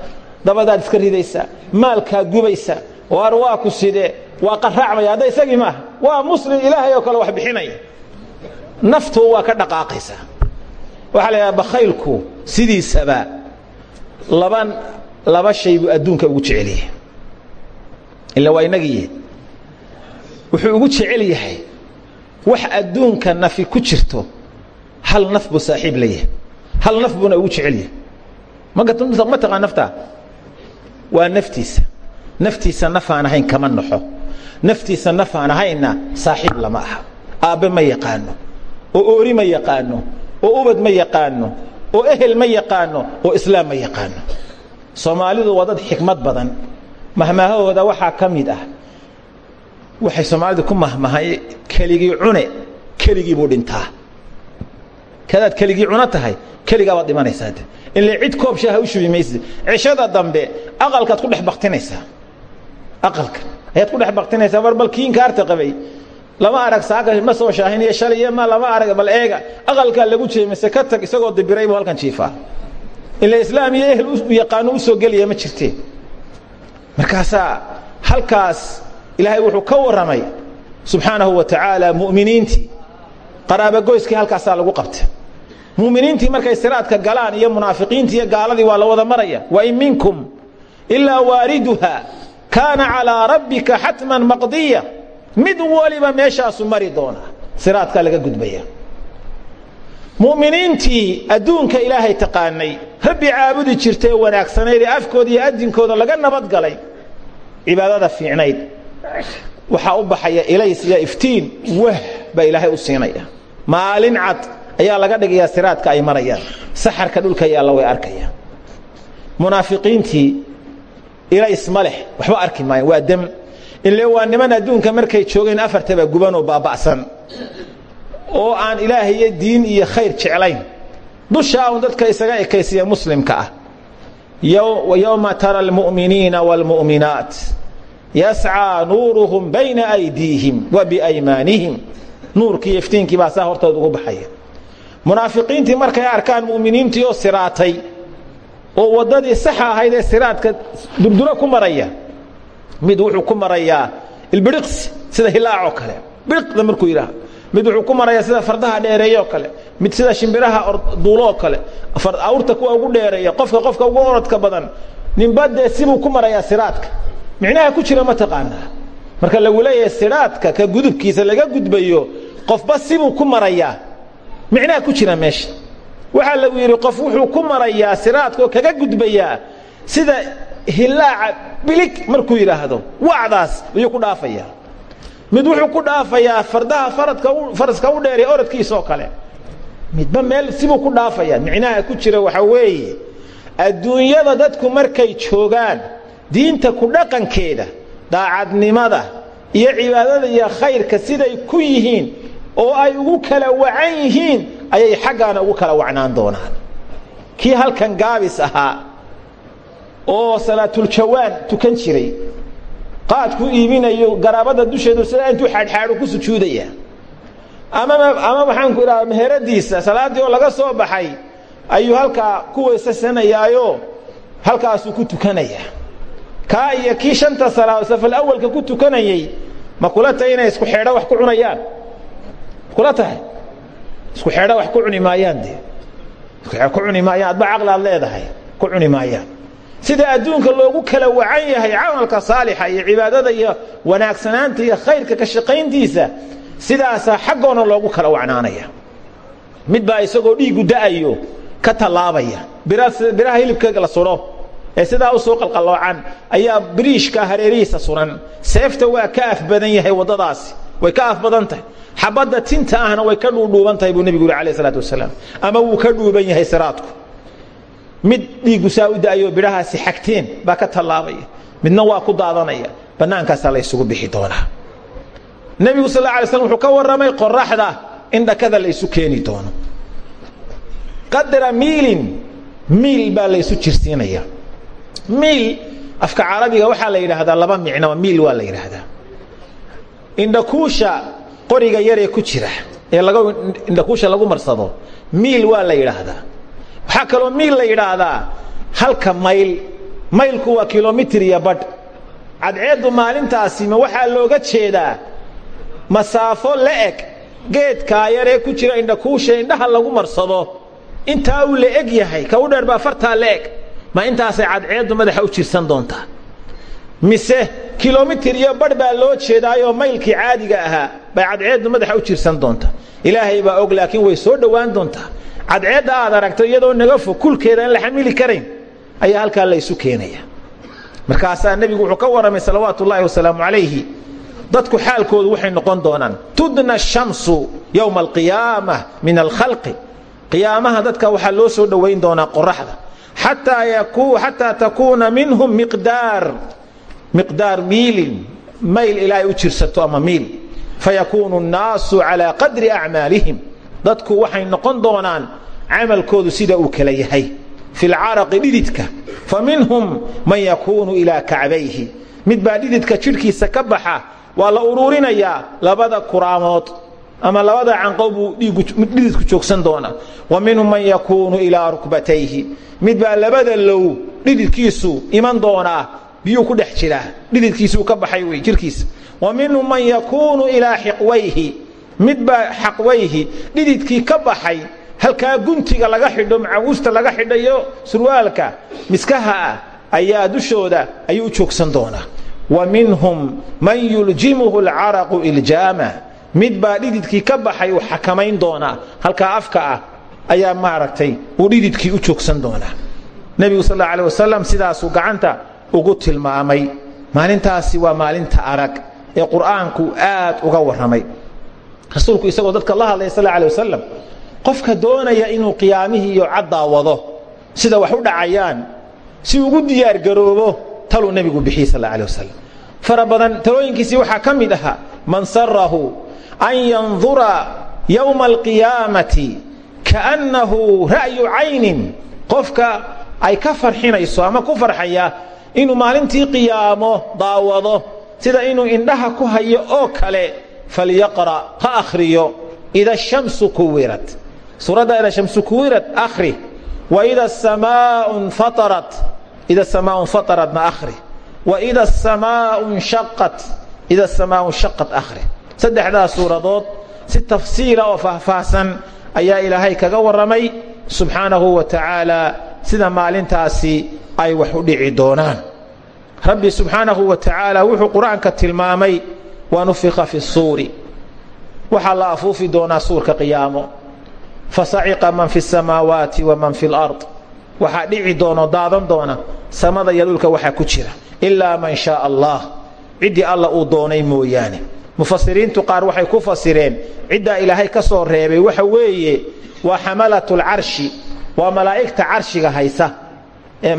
dabadaad iska ridaysaa maalkaad gubaysaa waar waa ku sidee waa qaraacmaya hadda isagii maaha waa muslim ilaahay oo kale wax bixinaya naftu waa ka dhaqaaqaysaa. Waxaa la yidhaha bakhaylku sidiisaba laban laba shay buu adduunka ugu jecel yahay. Ila waa inagiiye wuxuu ugu jecel yahay wax adduunka nafi ku jirto hal naf buu saaxiib la yahay. Hal naf buuna ugu jecel yahay. Ma taqaan naftaa waa naftiisa. Naftiisa nafaan ahayn kama naxo naftiisa nafaan ahaynna saaxiib lama aha. Aabbe ma yaqaano oo oori ma yaqaano oo ubad ma yaqaano oo ehel ma yaqaano oo islaam ma yaqaano. Soomaalidu waa dad xikmad badan. Mahmaahahooda waxaa ka mid ah. Waxay soomaalidu ku mahmahay keligii cune keligii buu dhintaa. Kadaad keligii cuno tahay keligaabaad dhimanaysaa ile cid koob shaaha u shubi maysid. Cishada dambe aqalkaad ku dhex baktinaysaa aqalka ayaad ku dhex baktinaysaa war bal kiin kaarta qabay lama arag saaka ma soo shaahiniyo shalay ma lama arag bal eega aqalkaa lagu jeemise ka tag isagoo dibiray buu halkan jiifaa. Ila islaam iyo ehel yaqaano u soo gelaya ma jirteen markaasaa halkaas ilaahay wuxuu ka warramay subxaanahu wa tacaala mu'miniintii. Qaraabagoyskii halkaasaa lagu qabta muminiintii markay siraadka galaan iyo munaafiqiintii iyo gaaladii waa la wada maraya. Wain minkum ilaa waariduha. Kaana calىa rabbika xatman maqdiya mid waliba meeshaasu mari doona siraadkaa laga gudbaya. Muminiintii adduunka ilaahay taqaanay rabbi caabudi jirtay ee wanaagsanayd ee afkooda iyo adinkooda laga nabadgalay cibaadada fiicnayd. Waxaa u baxaya ilays iyo iftiin wah baa ilaahay u siinaya. Maalin cad ayaa laga dhigayaa siraadka ay marayaan. Saxarka dhulka yaalla way arkayaan. Munaafiqiintii ilays ma leh waxba arki maayan waa dem ile waa niman adduunka markay joogeen afartaba gubanoo baaba'san. Oo aan ilaahay iyo diin iyo khayr jeclayn. Dushaa un dadka isaga ekaysiya muslimka ah. Yowma tara almu'miniina wاlmu'minaat yascىa nuuruhum bayna aydiihim wa biaymaanihim. Nuurkii iyo iftiinkii baa saa hortooda ugu baxaya. Munaafiqiintii markay arkaan mu'miniintii oo siraatay oo waddadii saxa ahayd ee siraadka durduro ku maraya mid wuxuu ku marayaa ilbiriqsi sida hilaacoo kale. Biriqda markuu yidhaaha mid wuxuu ku marayaa sida fardaha dheereeyo kale. Mid sida shimbiraha duuloo kale. Awrta kuwa ugu dheereeya. Qofka qofka ugu orodka badan. Ninba dee sibuu ku marayaa siraadka. Micnaha ku jira ma taqaanaa. Marka lagu leeyahay siraadka ka gudubkiisa laga gudbayo qofba sibuu ku marayaa. Micnaha ku jira meesha. Waxaa lagu yidhi qof wuxuu ku marayaa siraadkaoo kaga gudbayaa sida hilaaca bilig markuu yidhaahdo wacdaas ayuu ku dhaafayaa. Mid wuxuu ku dhaafayaa fardaha faradka faraska u dheeraya orodkiisaoo kale. Midba meel sibuu ku dhaafayaa. Micnaha ku jira waxaa weeye adduunyada dadku markay joogaan diinta ku dhaqankeeda daacadnimada iyo cibaadada iyo khayrka siday ku yihiin oo ay ugu kala wacan yihiin ayay xaggaana ugu kala wacnaan doonaan. Kii halkan gaabis ahaa oo salaatuljawaan tukan jiray. Qaad ku iibinayo garaabada dusheedu sidaa intuu xaadxaadhu ku sujuudaya. Amama ama waxaan ku idhaha meheradiisa salaaddii oo laga soo baxay ayuu halkaa ku weysasanayaayo halkaasuu ku tukanaya. Kaa iyo kii shanta salaa safal awalka ku tukanayey ma inay isku xeedho wax ku cunayaan? Kula isku xeedho wax ku cuni maayaan ku cuni adba caqli leedahay ku cuni sida adduunka loogu kala wacan yahay camalka saalixa iyo cibaadada iyo wanaagsanaanta iyo khayrka ka shaqayntiisa sidaasaa xaggoona loogu kala wacnaanaya. Mid baa isagoo dhiigu da'ayo ka tallaabaya. Biraha hilibkeega la sudho ee sidaa u soo qalqalloocan ayaa biriishka hareerihiisa suran. Seefta waa ka af badan yahay waddadaasi. Way ka af badan tahay. Xabadda tinta ahna way ka dhuudhuuban tahay buu nebigu yuri alayh isalaatu wasalaam. Ama wuu ka dhuuban yahay siraadku mid dhiiggu saa u da'ayoo bidhahaasi xagteen baa ka tallaabaya. Midna waa ku daadanaya. Bannaankaasaa la ysugu bixi doonaa. Nebigu sal alla alay slam wuxuu ka warramay qoraxda in dhakada la ysu keeni doono. Qadra miilin miil baa la ysu jirsiinaya. Miil afka carabiga waxaa la yidhaahdaa laba micnoba miil waa la yidhaahdaa. Indhakuusha qoriga yaree ku jira ee laga indhakuusha lagu marsado miil waa la yidhaahdaa waxaa kaloo miil la yidhaahdaa halka mayl. Maylku waa kilomitir iyo badh. Cadceeddu maalintaasi ma waxaa looga jeedaa masaafo la eg geedkaa yaree ku jira indhakuusha indhaha lagu marsado. Intaa uu la eg yahay ka u dheer baa fartaa la eg ma intaasay cadceeddu madaxa u jirsan doontaa. Mise kilomitir iyo badh baa loo jeedaayoo maylkii caadiga ahaa bay cadceeddu madaxa u jirsan doontaa. Ilaahay baa og laakiin way soo dhowaan doontaa cadceedda aad aragto iyadoo naga fog kulkeeda aan la xamili karayn ayaa halkaa la ysu keenaya. Markaasaa nebigu wuxuu ka warramay salawaatu ullaahi wasalaamu calayhi dadku xaalkoodu waxay noqon doonaan tudna shamsu yowma alqiyaama min alkhalqi. Qiyaamaha dadka waxaa loo soo dhowayn doonaa qoraxda xataa takuuna minhum miqdaar miqdaar miilin mayl ilaahay u jirsato ama miil. Fayakuunu nnaasu calaa qadri acmaalihim dadku waxay noqon doonaan camalkoodu sida uu kala yahay. Fi lcaraqi dhididka fa minhum man yakuunu ilaa kacbayhi. Mid baa dhididka jidhkiisa ka baxa waa la uruurinayaa labada kuraamood ama labada canqow buu dhididku joogsan doonaa. Wa minhum man yakuunu ilaa rukbatayhi. Mid baa labada low dhididkiisu iman doonaa biyuu ku dhex jiraa. Dhididkiisuu ka baxay wey jirkiisa wa minhum man yakuunu ilaa xiqwayhi mid baa xaqwayhi dhididkii ka baxay halkaa guntiga laga xidho macaguusta laga xidhayo surwaalka miskaha ah ayaa dushooda ayuu u joogsan doonaa. Wa minhum man yuljimuhu alcaraqu iljaama. Mid baa dhididkii ka baxay uu xakamayn doonaa halkaa afka ah ayaa maaragtay uu dhididkii u joogsan doonaa. Nebigu sal alla alih wasalam sidaasuu gacanta ugu tilmaamay. Maalintaasi waa maalinta arag ee qur'aanku aad uga warramay rasuulku isagoo dadka la hadlaya sal alih wasalam qofka doonaya inuu qiyaamihii iyo caddaa wado sida wax u dhacayaan si ugu diyaargaroobo taluu nebigu bixiyey sal alih wasalam. Fara badan talooyinkiisii waxaa ka man sarahu an yandura yowma alqiyaamati kaannahu ra'yu caynin. Qofka ay ka farxinayso ama ku farxaya inuu maalintii qiyaamo daawado sida inuu indhaha ku hayo oo kale falyaqra' ha akhriyo ida shamsu kuwirat suuradda ida shamsu kuwirat akhri wa ida samaau nfatarat ida samaau nfataratna akhri wa ida samaau nshaqat ida samaau nshaqat akhri saddexdaas suuradood si tafsiila oo faahfaahsan ayaa ilaahay kaga warramay subxaanahu wa tacaala sida maalintaasi ay wax u dhici doonaan rabbi subxaanahu wa tacaala wuxuu qur'aanka tilmaamay wanufika fi suuri. Waxaa la afuufi doonaa suurka qiyaamo. Fasaciqa man fi samaawaati waman fi lard waxaa dhici doono daadan doona samada iyo dhulka ku jira. Ilaa man shaa allah. Ciddii alla uu doonay mooyaane. Mufasiriintu qaar waxay ku fasireen ciddaa ilaahay ka soo reebay waxa weeye waa xamalat lcarshi waa malaa'igta carshiga haysa. Ee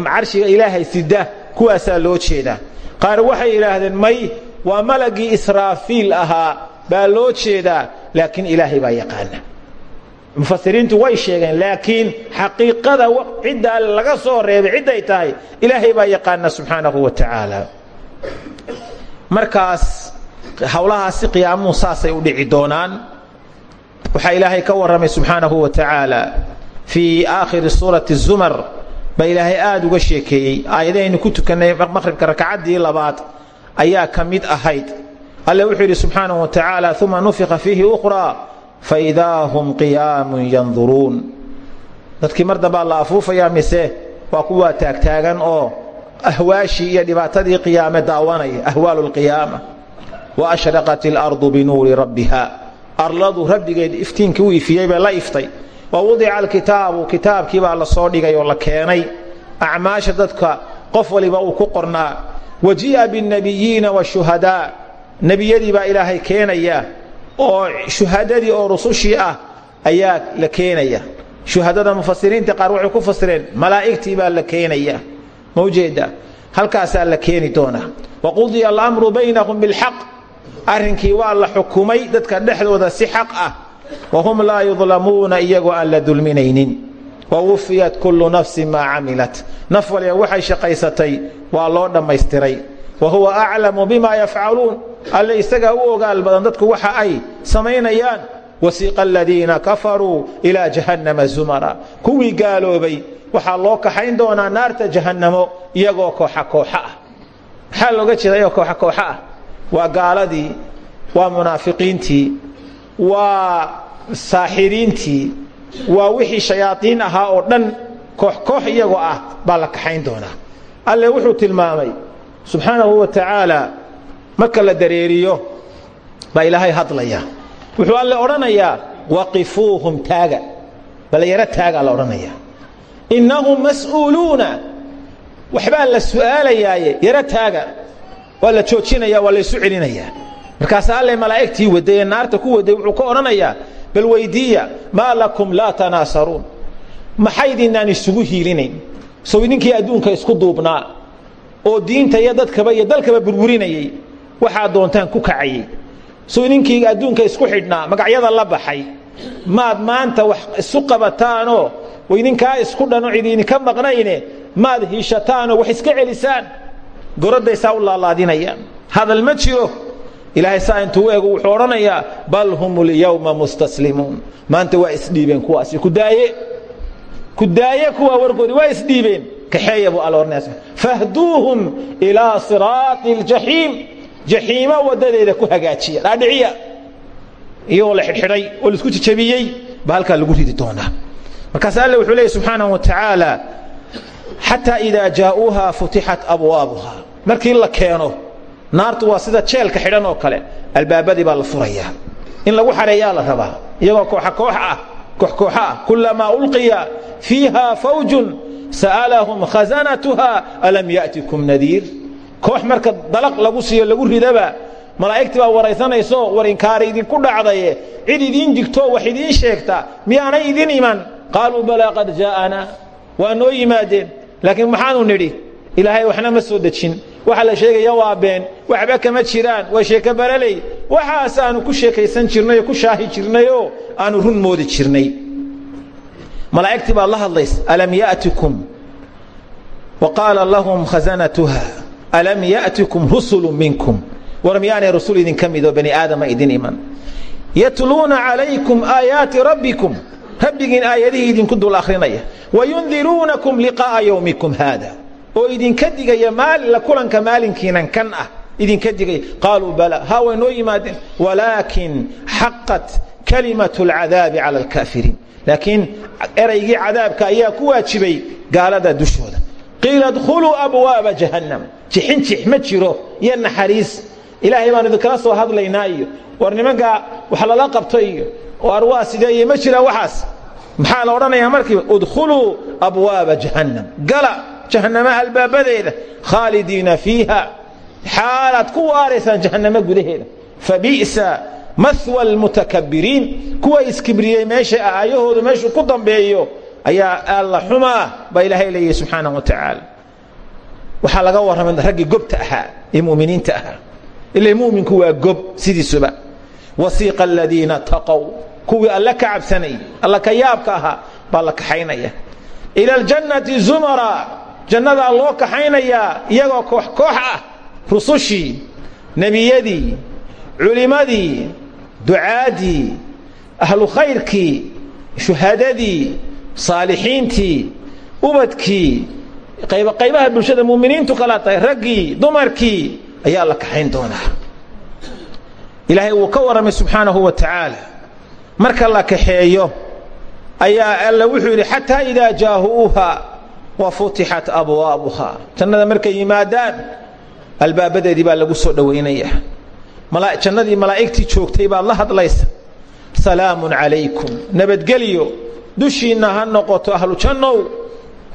ilaahay sida kuwaasaa loo jeedaa. Qaar waxay yidhaahdeen may waa malagii israafiil ahaa baa loo jeedaa laakiin ilaahay baa yaqaana mufasiriintu way sheegeen laakiin xaqiiqada ciddaa laga soo reebay cidday tahay ilaahay baa yaqaana subxaanahu wa tacaala. Markaas howlahaasi qiyaamuhu saasay u dhici doonaan. Waxaa ilaahay ka warramay subxaanahu wa tacaala fii aakhiri suurati zumar baa ilaahay aada uga sheekeeyey. Aayadahaynu ku tukannay maqhribka rakacaddii labaad ayaa ka mid ahayd. Alle wuxuu yidhi subxaanahu wa tacaala uma nufika fiihi ukhraa faidaa hum qiyaamun yanduruun. Dadkii mar dambaa la afuufayaa mise waa kuwaa taagtaagan oo ahwaashii iyo dhibaatadii qiyaame daawanaya ahwaalu lqiyaama wa ashraqat ilardu binuuri rabbiha. Arladu rabbigeed iftiinkii u ifiyey bay la iftay. Wa wudica alkitaabu kitaabkii baa la soo dhigay oo la keenay. Acmaasha dadka qof waliba uu ku qornaa wajii'a biاnnabiyiina washuhadaa nebiyadii baa ilaahay keenaya oo shuhadadii oo rusushii ah ayaa la keenaya shuhadada mufasiriinta qaar waxay ku fasireen malaa'igtii baa la keenaya ma ujeeda halkaasaa la keeni doonaa waqudiya alamru baynahum bilxaq arrinkii waa la xukumay dadka dhexdooda si xaq ah wahum laa yudlamuuna iyagoo aan la dulminaynin wawufiyat kullu nafsin maa camilat. Naf waliba waxay shaqaysatay waa loo dhammaystiray. Wa huwa aclamu bima yafcaluun alle isagaa u ogaal badan dadku waxa ay samaynayaan. Wasiiqa aladiina kafaruu ilaa jahannama zumara. Kuwii gaaloobay waxaa loo kaxayn doonaa naarta jahannamo iyagoo kooxa kooxa ah. Maxaa looga jeeda iyagoo kooxa kooxa ah? Waa gaaladii waa munaafiqiintii waa saaxiriintii waa wixii shayaadiin ahaa oo dhan koox koox iyagoo ah baa la kaxayn doonaa. Alle wuxuu tilmaamay subxaanahu wa tacaala marka la dareeriyo baa ilaahay hadlaya wuxuu alle odhanayaa waqifuuhum taaga. Balayaro taagaa la odhanaya innahum mas'uuluuna. Waxbaa la su'aalayaaye yaro taaga. Waa la joojinaya waa laysu celinayaa. Markaasaa alle malaa'igtii waday naarta ku waday wuxuu ka odhanayaa bal weydiiya maa lakum laa tanaasaruun maxaydinaan isugu hiilinayn. Sow idinkii adduunka isku duubnaa oo diinta iyo dadkaba iyo dalkaba burburinayey waxaa doontaan ku kacayey sow idinkii adduunka isku xidhnaa magacyada la baxay maad maanta wax isu qabataanoo idinkaa isku dhano cid idinka maqnayne maad hiishataanoo wax iska celisaan. Goradaysaa u laalaadinayaan. Hadal ma jiro ilaahay saa intuu eegu wuxuu odhanayaa bal hum اlyawma mustaslimuun maanta waa isdhiibeen kuwaasi kudaaye kudaaye kuwaa warkoodi waa isdhiibeen kaxeeya buu alla odhanaya fahduuhum ilaa siraati اljaxiim jaxiimo wadadeeda ku hagaajiya dhaadhiciya iyagoo la xidhxidhay oo laisku jijabiyey ba halkaa lagu ridi doonaa markaas alle wuxuu leeyay subxaanaه wa tacaala xataa idaa jaa'uuha futixat abwaabuha markii la keeno naartu waa sida jeelka xidhan oo kale. Albaabadii baa la furayaa. In lagu xareeyaa la rabaa. Iyagoo kooxa koox ah koox kooxa ah kulamaa ulqiya fiiha fawjun sa'alahum khazanatuha alam ya'tikum nadiir. Koox marka dalaq lagu siiyo lagu ridaba malaa'igtii baa waraysanayso war inkaara idinku dhacdaye cid idiin digtoo wax idiin sheegta miyaanay idin iman? Qaaluu balaa qad jaa'anaa waa noo yimaadeen. Laakiin maxaanu nidhi ilaahay waxna ma soo dejin waxa la sheegaya waa been. Waxba kama jiraan. Waa sheeko baraley. Waxaasaanu ku sheekaysan jirnay oo ku shaahi jirnay oo aanu run moodi jirnay. Malaa'igtii baad la hadlaysa alam ya'tikum wa qaala lahum khazanatuha alam ya'tikum rusulu minkum? War miyaanay rasul idinka midoo bani aadama idin iman. Yatluuna calaykum aayaati rabbikum. Rabbigiin aayadihii idinku dul akhrinaya. Wayundiruunakum liqaa'a yowmikum haada oo idinka digaya la kulanka maalinkiinan kan ah idinka digaya qaaluu bala. Haa way noo yimaadeen. Walaakin xaqat kalimatu اlcadaabi cala alkaafiriin laakiin eraygii cadaabka ayaa ku waajibay gaalada dushooda. Qiila dkhuluu abwaaba jahannam. Jixin jix ma jiro. Iyo naxariis. Ilaahay baanu idinkala soo hadlaynaa iyo war nimankaa wax lala qabto iyo war waa sidee iyo ma jiraan waxaas. Maxaa la odhanayaa markiiba udkhuluu abwaaba jahannam. Gala jahannama albaabadeeda khaalidiina fiiha. Xaalaad ku waaraysaan jahannamo gudaheeda. Fabi'sa mahwa almutakabiriin. Kuwa iskibriyey meesha aayahoodu meeshuu ku dambeeyo ayaa alla xumaa baa ilaahay leeyahy subxaanaه wa tacaala waxaa laga warramay raggii gobta ahaa ee muminiinta ahaa. Ila muminku waa gob sidiisuba. Wasiiqa aladiina taqow kuwii alle ka cabsanayay alla ka yaabka ahaa baa la kaxaynaya. Ila aljannati zumara jannadaa loo kaxaynayaa iyagoo koox koox ah rusushii nebiyadii culimmadii ducaadii ahlu khayrkii shuhadadii saalixiintii ubadkii qaybaha bulshada muminiintu kala tahay raggii dumarkii ayaa la kaxayn doonaa. Ilaahay wuu ka warramay subxaanahu wa tacaala. Marka la kaxeeyo ayaa alla wuxuu yidhi xataa idaa jaahuuha wa futixat abwaabuha. Jannada markay yimaadaan albaabadeedii baa lagu soo dhowaynaya jannadii malaa'igtii joogtay baad la hadlaysa. Salaamun calaykum. Nabadgelyo. Dushiinna ha noqoto ahlu jannow.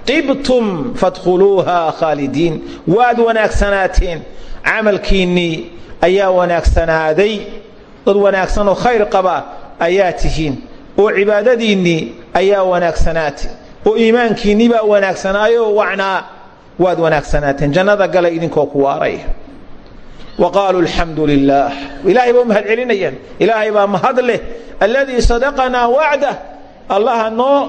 Ibtum fadkhuluuha khaalidiin. Waad wanaagsanaateen camalkiinnii ayaa wanaagsanaaday dad wanaagsan oo khayr qaba ayaa tihiin. Oo cibaadadiinnii ayaa wanaagsanaatay oo iimaankiinnii baa wanaagsanaayoo wacnaa waad wanaagsanaateen jannada gala idinkoo ku waaray. Wa qaaluu alxamdu lilaah ilaahay baa u mahad celinayaan ilaahay baa mahad leh. Alladii sadaqanaa wacdah. Allaha noo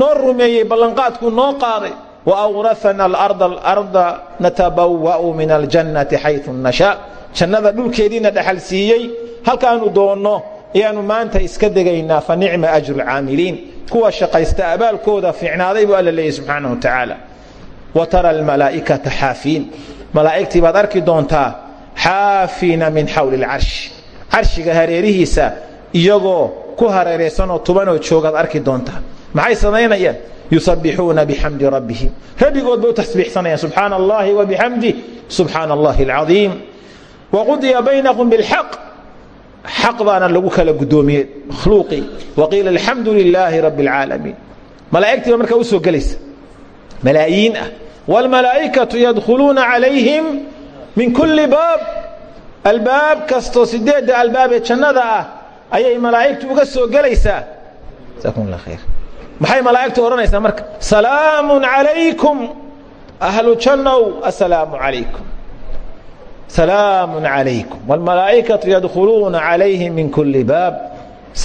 noo rumeeyey ballanqaadkuu noo qaaday. Wa awrahana alarda alarda natabawa'u min aljannati xayu nashaa jannada dhulkeediina dhaxal siiyey. Halkaanu doonno ayaanu maanta iska degaynaa fa nicma ajru lcaamiliin kuwa shaqaysta abaalkooda fiicnaaday buu alla leeyahy subxaana wa tacaala. Wa tara almalaa'ikata xaafiin. Malaa'igtii baad arki doontaa xaafiina min xawli lcarshi carshiga hareerihiisa iyagoo ku hareeraysanoo tubanoo joogaad arki doontaa. Maxay samaynayaan? Yusabbixuuna bixamdi rabbihim. Rabbigood bay u tasbiixsanayaan subxaana allahi wa bixamdih subxaana allahi alcadiim waqudiya baynahum bilxaq xaq baana lagu kala guddoomiyey makhluuqii. Waqiila alxamdu lilaahi rabbi alcaalamiin malaa'igtii baa markaa u soo gelaysa. Malaayiin ah. Wاlmalaa'ikatu yadkhuluuna calayhim min kulli baab. Albaab kastoo sideedda albaab ee jannada ah ayay malaa'igtu uga soo gelaysaa. Jasakum la khayr. Maxay malaa'igtu odhanaysaa marka? Salaamun calaykum ahlu jannow assalaamu calaykum salaamun calaykum wاlmalaa'ikatu yadkhuluuna calayhim min kulli baab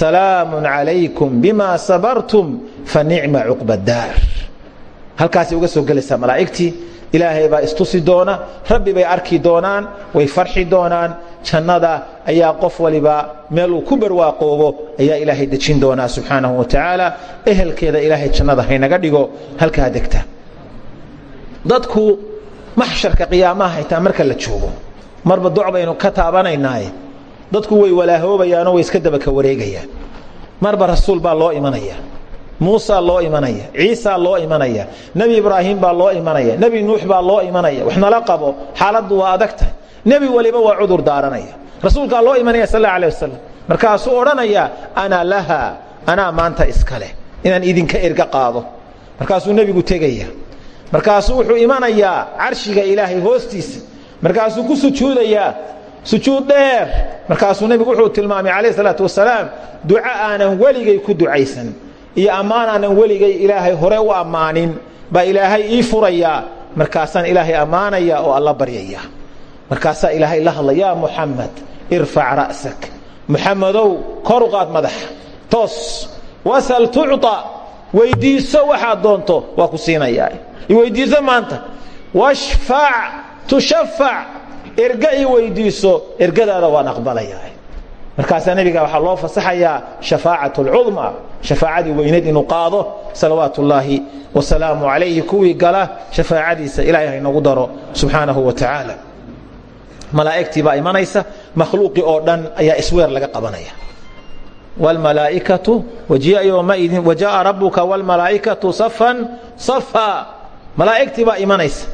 salaamun calaykum bima sabartum fanicma cuqba daar halkaasay uga soo gelaysaa malaa'igtii ilaahay baa istusi doona rabbi bay arki doonaan way farxi doonaan jannada ayaa qof waliba meel uu ku barwaaqoobo ayaa ilaahay dejin doonaa subxaanahu wa tacaala ehelkeeda ilaahay jannada haynaga dhigo halkaa degta. Dadku maxsharka qiyaamaha xitaa marka la joogo marba doc ka taabanaynaaye. Dadku way walaahoobayaanoo way iska dabaka wareegayaan. Marba rasuul baa loo imanaya. Muusaa loo imanaya. Ciisaa loo imanaya. Nebi ibraahim baa loo imanaya. Nebi nuux baa loo imanaya. Wax nala qabo. Xaaladdu waa adag tahay nebi waliba waa cudur daaranaya. Rasuulkaa loo imanaya sal alla alih wasalam markaasuu odhanaya ana laha. Anaa maanta iska leh. Inaan idinka erga qaado. Markaasuu nebigu tegaya markaasuu wuxuu imanayaa carshiga ilaahay hoostiisa markaasuu ku sujuudayaa. Sujuud dheer. Markaasuu nebigu wuxuu tilmaamay calayh salaatu wasalaam duco aanan weligay ku ducaysan iyo ammaan aanan weligay ilaahay hore u ammaanin baa ilaahay ii furayaa. Markaasaan ilaahay ammaanaya oo alla baryaya markaasaa ilaahay la hadla yaa muxamed irfac ra'sak. Muxamedow kor u qaad madaxa toos. Wasal tucطa weyddiiso waxaad doonto. Waa ku siinayaa. Iweyddiiso maanta. Washfac tushafac erga i weyddiiso ergadaada waan aqbalayaa markaasaa nebiga waxaa loo fasaxayaa shafaacat اlcudma shafaacadii weyneed inuu qaado salawaat ullaahi wasalaamu calayhi kuwii gala shafaacadiisa ilaahay haynagu daro subxaanahu wa tacaala malaa'igtii baa imanaysa makhluuqii oo dhan ayaa isweer laga qabanaya wاlmalaaئikatu wajiia yowmaidin wajaءa rabuka wاlmalaa'ikatu safan safa malaa'igtii baa imanaysa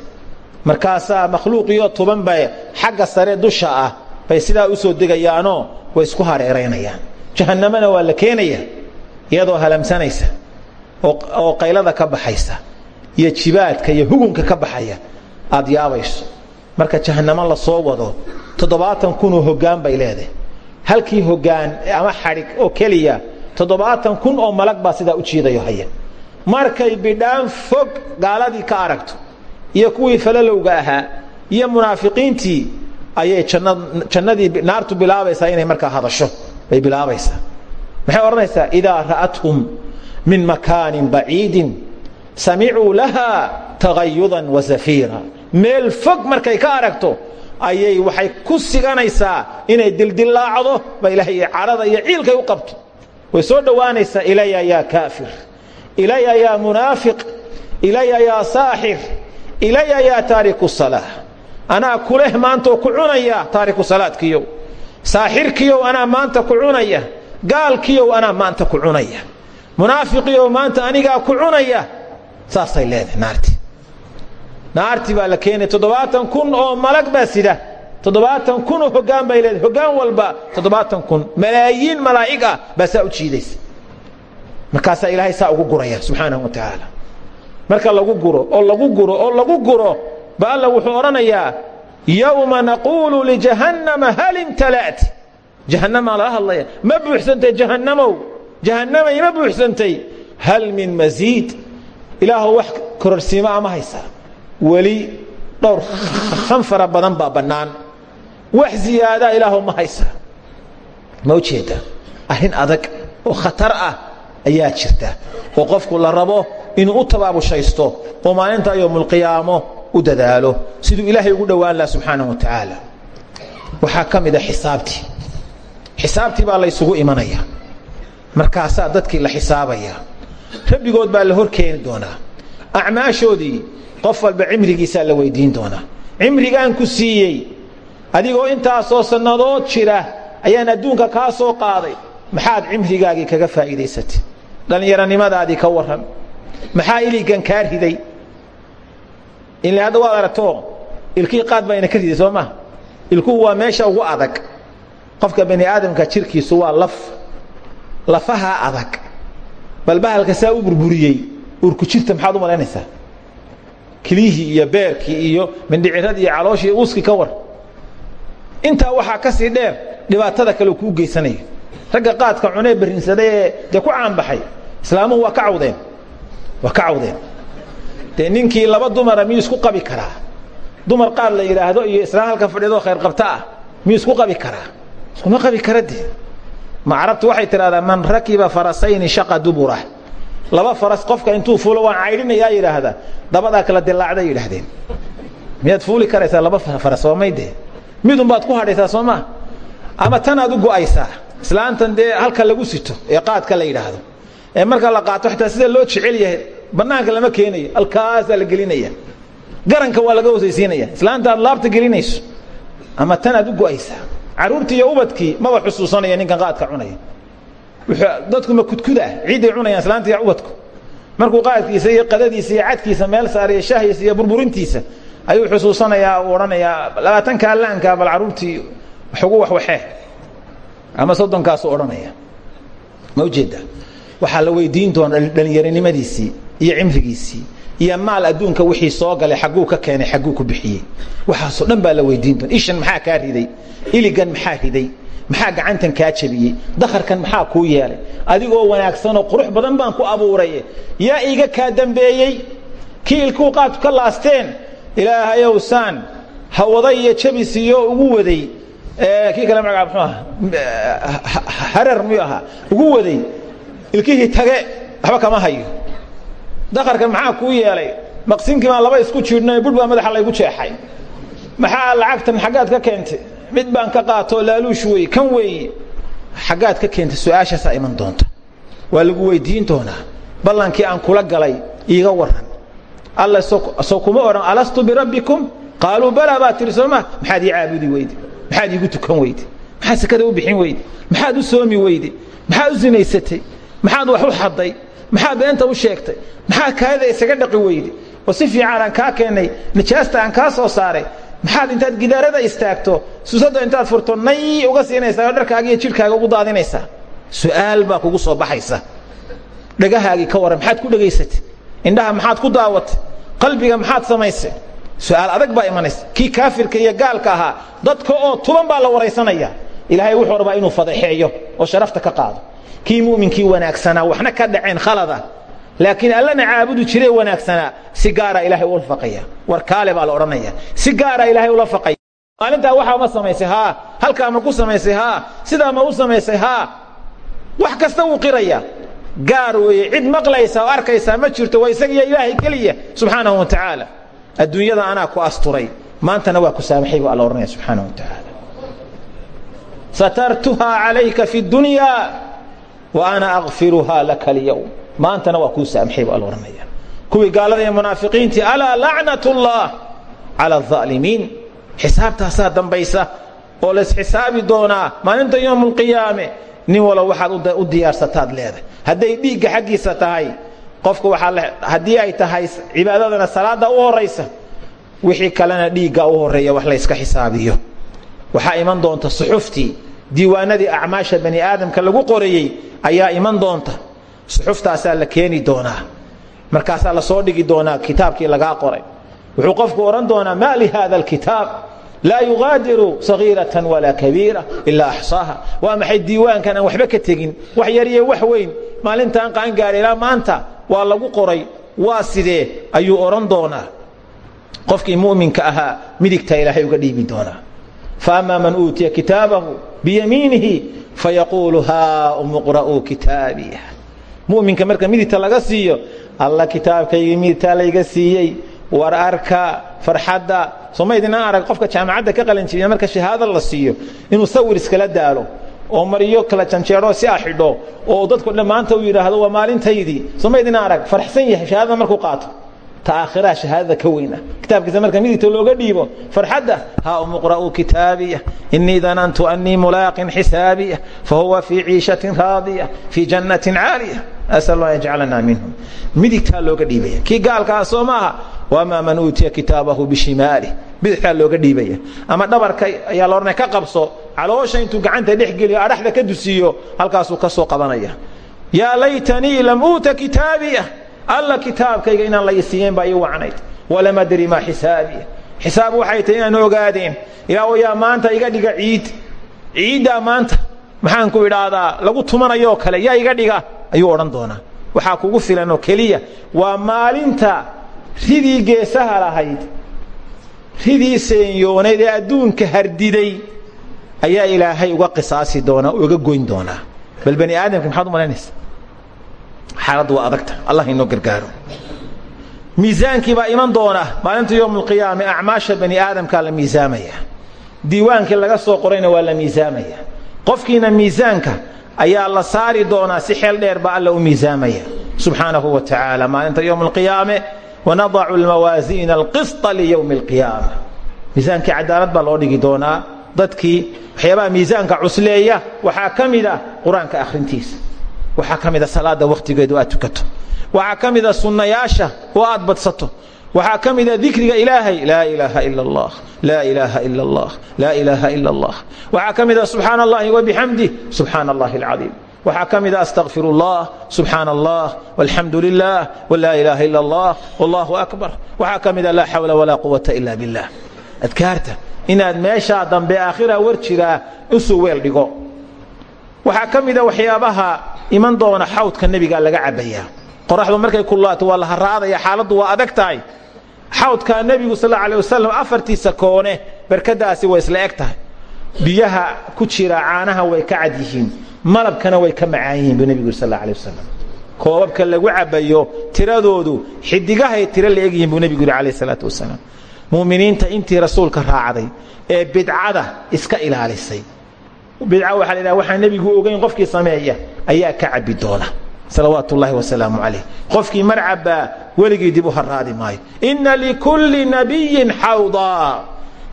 markaasaa makhluuqiyo tuban bay xagga sare dusha ah bay sidaa u soo degayaanoo way isku hareeraynayaan. Jahannamana waa la keenaya iyadoo halamsanaysa oo qaylada ka baxaysa iyo jibaadka iyo hugunka ka baxaya aad yaabayso. Marka jahannamo la soo wado toddobaatan kunoo hoggaan bay leedahay. Halkii hoggaan ama xadhig oo keliya toddobaatan kun oo malag baa sidaa u jiidayo haya. Markay bidhaan fog gaaladii ka aragto iyo kuwii falalowga ahaa iyo munaafiqiintii ayay jannadii naartu bilaabaysaa inay markaa hadasho bay bilaabaysaa. Maxay odhanaysaa? Idaa ra'athum min makaanin baciidin samicuu laha tagayudan wa zafiira meel fog markay ka aragto ayay waxay ku siganaysaa inay dildillaacdo ba ilaahay carada iyo ciilkay u qabto. Way soo dhowaanaysaa ilaya yaa kaafir ilaya yaa munaafiq ilaya yaa saaxir ilaya yaa taariku salaa anaa kuleh maantaoo ku cunaya taariku salaadkiyow saaxirkiyow anaa maanta ku cunaya gaalkiyow anaa maanta ku cunaya munaafiqiyow maanta anigaa ku cunaya saasay leedahay naarti naarti baa la keenay toddobaatan kun oo malag baa sida toddobaatan kunoo hoggaan bay leedahay hoggaan walba toddobaatan kun malaayiin malaa'ig ah baa saa u jiidaysa markaasaa ilaahay saa ugu guraya subxaanahu wa tacaala marka lagu guro oo lagu guro oo lagu guro ba alla wuxuu odhanayaa yowma naquulu lijahannama hal imtala'ti jahannamaa laga hadlaya. Ma buuxsantay jahannamow? Jahannamay ma buuxsantay? Hal min masiid ilaahu wax kororsiimaa ma haysaa weli dhowr kan fara badan baa bannaan. Wax ziyaadaa ilaahu ma haysaa ma ujeeda arrin adag oo khatar ah ayaa jirta. Oo qofku la rabo inuu u tabaabushaysto oo maalinta yowmulqiyaamo u dadaalo siduu ilaahay ugu dhowaan laha subxaanahu wa tacaala. Waxaa ka mida xisaabtii. Xisaabtii baa la ysugu imanaya. Markaasaa dadkii la xisaabaya. Rabbigood baa la hor keeni doonaa. Qof walba cimrigiisaa la weydiin doonaa. Cimrigaan ku siiyey. Adigoo intaasoo sannadood jira ayaan adduunka kaa soo qaaday. Maxaad cimrigaagii kaga faa'iidaysatay? Dhallinyaronimadaadii ka warran maxaa iligan kaa riday? Ile hadda waad aragto ilkii qaad baa ina ka riday soo maha ilkuhu waa meesha ugu adag. Qofka bani aadamka jirkiisu waa laf. Lafaha adag. Bal bahalka saa u burburiyey urku jirta maxaad u malaynaysaa? Kilihii iyo beerkii iyo mindhiciradii iyo calooshii uuskii ka war. Intaa waxaa ka sii dheer dhibaatada kale kuu geysanayo ragga qaadka cunee barrinsaday ee dee ku caanbaxay? Islaamuhu waa ka cawdeen waa ka cawdeen. Dee ninkii laba dumara miyuu isku qabi karaa? Dumar qaar la yidhaahdo iyo islaan halka fadhiidoo khayr qabta ah miyuu qabi karaa? Iskuma qabi kara ma carabtu waxay tidhahdaa man rakiba farasayni shaqa dubura. Laba faras qofka intuu fuulo waan caydhinayaa yidhaahda dabadaa kala dilaacday yidhaahdeen. Miyaad fuuli karaysaa laba faras oo maydee midun baad ku hadhaysaa soo maa ama tanaad u go'aysaa? Islaantan dee halka lagu sito ee qaadka la yidhaahdo ee marka la qaato xitaa sida loo jecel yahay bannaanka lama keenayo halkaasaa la gelinaya. Garanka waa laga hosaysiinaya islaanta aad laabta gelinayso ama tanaad u go'aysaa. Carruurtii iyo ubadkii maba xusuusanaya ninkan qaadka cunaya. Dadku ma kudkudah ciidday cunayaan islaanta iyo ubadku. Markuu qaadkiisa iyo qadadiisa iyo cadkiisa meel saariyo shahyiisa iyo burburintiisa ayuu xusuusanayaa uu odhanayaa. Labaatankaa laankaa bal carruurtii waxugu waxwaxee ama soddonkaasuu odhanaya ma ujeedda waxaa la weydiin doona dhallinyaronimadiisii iyo cimrigiisii iyo maal adduunka wixii soo galay xagguu ka keenay xagguu ku bixiyey. Waxaasoo dhan baa la weydiin doona ishan maxaa kaa riday? Iligan maxaa riday? Maxaa gacantan kaa jabiyey? Dakharkan maxaa kuu yeelay? Adigoo wanaagsanoo qurux badan baan ku abuuray. Yaa iiga kaa dambeeyey? Kii ilkuu qaadku ka laasteen? Ilaahayow saan hawaday iyo jabisiyo ugu waday. Kii kale magaca mxuu aha harar miyuu ahaa? Ugu waday ilkihii tage waxba kama hayo. Dakharkan maxaa kuu yeelay? Maqsinkii baan laba isku jiidhnay bur baa madaxa laygu jeexay. Maxaa lacagtan xaggaad ka keentay? Mid baan ka qaatoo laaluush wey kan weeye xaggaad ka keentay su'aashaasaa iman doonta. Waa lagu weydiin doonaa. Ballankii aan kula galay iiga waran alla soo kuma odhan alastu birabbikum qaaluu balaa baa tihi soo ma. Maxaad ii caabudi weyde maxaad iigu tukan weyde maxaad sakada u bixin weyde maxaad u soomi weyde maxaad u sinaysatay maxaad wax u xadday? Maxaad beenta u sheegtay? Maxaad kaayada isaga dhaqi weyde oo si fiican aan kaa keennay nijaasta aan kaa soo saaray. Maxaad intaad gidaarada istaagto suusadda intaad furto nay uga siinaysaa oo dharkaaga iyo jidhkaaga ugu daadinaysaa. Su'aal baa kugu soo baxaysa. Dhagahaagii ka warran maxaad ku dhegaysatay? Indhaha maxaad ku daawatay? Qalbiga maxaad samaysay? Su'aal adag baa imanaysa. Kii kaafirka iyo gaalka ahaa dadka oo tuban baa la waraysanaya. Ilaahay wuxuu rabaa inuu fadeexeeyo oo sharafta ka qaado kii mu'minkii wanaagsanaa waxna ka dhaceen khalada. Laakiin allana caabudi jiree wanaagsanaa si gaara ilaahay ula faqaya. War kaale baa la odhanaya. Si gaara ilaahay ula faqaya. Maalintaa waxaa ma samaysay haa. Halkaa ma ku samaysay haa. Sidaa ma u samaysay haa. Wax kasta wuu qiraya. Gaar weeye cid maqlaysa oo arkaysaa ma jirto waa isagiyo ilaahay keliya. Subxaanahu wa tacaala. Adduunyada anaa ku asturay. Maantana waa ku saamaxay buu alla odhanaya subxaanahu wa tacaala. Satartuhaa calayka fi dunya ana akfiruhaa laka alyowm maantana waa kuu saamaxay buu alla odhanaya kuwii gaalada iyo munaafiqiintii alaa lacnat ullah cala alظaalimiin xisaabtaasaa dambaysa oo laysxisaabi doonaa maalinta yowm اlqiyaame nin walo waxaad u diyaarsataad leedahay. Hadday dhiigga xaggiisa tahay qofku waaa haddii ay tahay cibaadadana salaada u horaysa wixii kalena dhiigga u horreeya wax layska xisaabiyo. Waxaa iman doonta suxuftii diiwaanadii acmaasha bani aadamka lagu qorayey ayaa iman doonta. Suxuftaasaa la keeni doonaa. Markaasaa la soo dhigi doonaa kitaabkii lagaa qoray. Wuxuu qofku odhan doonaa ma lihada alkitaab? Laa yugaadiru sagiiratan walaa kabiira ilaa axsaaha. Waa maxay diiwaankan aan waxba ka tegin? Wax yariyo wax weyn maalintaan qaangaadha ilaa maanta waa lagu qoray. Waa sidee? Ayuu odhan doonaa. Qofkii mu'minka ahaa midigtaa ilaahay uga dhiibi doonaa faama man uutiya kitaabahu biyamiinihi fayaquulu haaumu qra'uu kitaabiya mu'minka marka midigta laga siiyo alla kitaabkaygii midigtaa layga siiyey war arka farxadda somaydinaan arag qofka jaamacadda ka qalanjibiya marka shahaada la siiyo inuu sawir iskala daalo oo mariyo kala janjeero si a xidho oo dadku dhammaanta uu yidhaahdo waa maalintaydii somaydinaan arag farxsan yahay shahaadada markuu qaato ta aakhiraha shahaadada ka weyna kitaabkiisa marka midigta looga dhiibo farxadda haa umuqra'uu kitaabiya inii danantu annii mulaaqin xisaabiya fahuwa fii ciishatin raadiya fii jannatin caaliya asal an yajcalana minhum midigtaa looga dhiibaya kii gaalkaa soo maaha wamaa man uutiya kitaabahu bishimaali bidixtaa looga dhiibaya ama dhabarka ayaa laodhanaya ka qabso caloosha intuu gacanta dhex geliyo adhaxda ka dusiiyo halkaasuu ka soo qabanaya yaa laytanii lam uuta kitaabiya alla kitaabkayga inaan la isiiyeen baa ii wacnayd. Walam adri maa xisaabiya. Xisaab waxay tahay inaan ogaadeen ilaa yaa maanta iga dhiga ciid. Ciiddaa maanta maxaan ku idhaahdaa lagu tumanayoo kale yaa iga dhiga ayuu odhan doonaa. Waxaa kugu filanoo keliya waa maalinta ridii geesaha lahayd. Ridii senyoonayd ee adduunka hardiday ayaa ilaahay uga qisaasi doonaa uga goyn doonaa. Bal bani aadamka maxaad u malaynaysa xaaladdu waa adagta. Allah inoo gargaaro. Miisaankii baa iman doona maalinta yowm alqiyaame acmaasha bani aadamkaa la miisaamaya. Diiwaankii laga soo qorayna waa la miisaamaya. Qofkiina miisaanka ayaa la saari doonaa si xeel dheer baa alla u miisaamaya. Subxaanahu wa tacaala maalinta yowm alqiyaame wanadacu almawaasiina alqisطa liyowmi alqiyaama miisaankii cadaalad baa loo dhigi doonaa. Dadkii waxyaabaha miisaanka cusleeya waxaa ka mid a qur'aanka akhrintiisa waxaa ka mida salaada wakhtigeedu aad tukato. Waxaa ka mida sunnayaasha oo aad badsato. Waxaa ka mida dikriga ilaahay. Laa ilaaha ila allah laa ilaaha ila allah laa ilaaha ila allah waxaa ka mida subxaana allahi wabixamdih subxaana allahi alcadiim waxaa ka mida astaqfir اllah subxaana allah walxamdu lilah wlaa ilaaha ila allah wallahu akbar. Waxaa ka mida laa xawla walaa quwata ila billah. Adkaarta inaad meeshaa dambe aakhira war jiraa usuu weel dhigo waxaa ka mida waxyaabaha iman doona xawdka nebigaa laga cabbayaa. Qoraxdu markay kulaato waa la haraadaya xaaladdu waa adag tahay. Xawdkaa nebigu sal alay wasalam afartiisa koone barkadaasi way isla eg biyaha ku jira caanaha way ka cad yihiin malabkana way ka macaan yihiin buu nebigu yiri sal koobabka lagu cabbayo tiradoodu xidigahay tiro la egyihiin buu nebigu yidhi calayh mu'miniinta intii rasuulka raacday ee bidcada iska ilaalisay bidca waxaa la yidhaha waxaan nebigu ogeyn qofkii sameeya ayaa ka cabbi doona. Salawaat ullaahi wasalaamu calayh. Qofkii mar cabbaa weligii dib u haraadi maayo. Inna likulli nabiyin xawdaa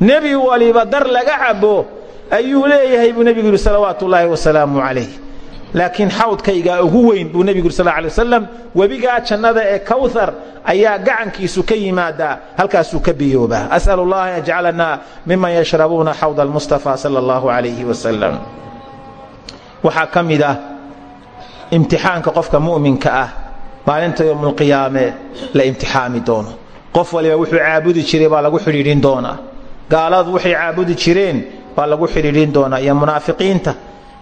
nebi waliba laga cabbo ayuu leeyahay buu nebigu yidhi salawaat ullaahi wasalaamu laakiin xawdkaygaa ugu weyn buu nebigu yidhi sal alay wasalam webigaa jannada ee kawthar ayaa gacankiisu ka yimaadaa halkaasuu ka biyoobaa. As'al allaha an yajcalana miman yashrabuuna xawda almustafa sala allahu calayhi wasalam waxaa ka mid ah imtixaanka qofka mu'minka ah maalinta yowmulqiyaame la imtixaami doono. Qof waliba wuxuu caabudi jiray baa lagu xidhiidhin doonaa. Gaaladu waxay caabudi jireen baa lagu xidhiidhin doonaa. Iyo munaafiqiinta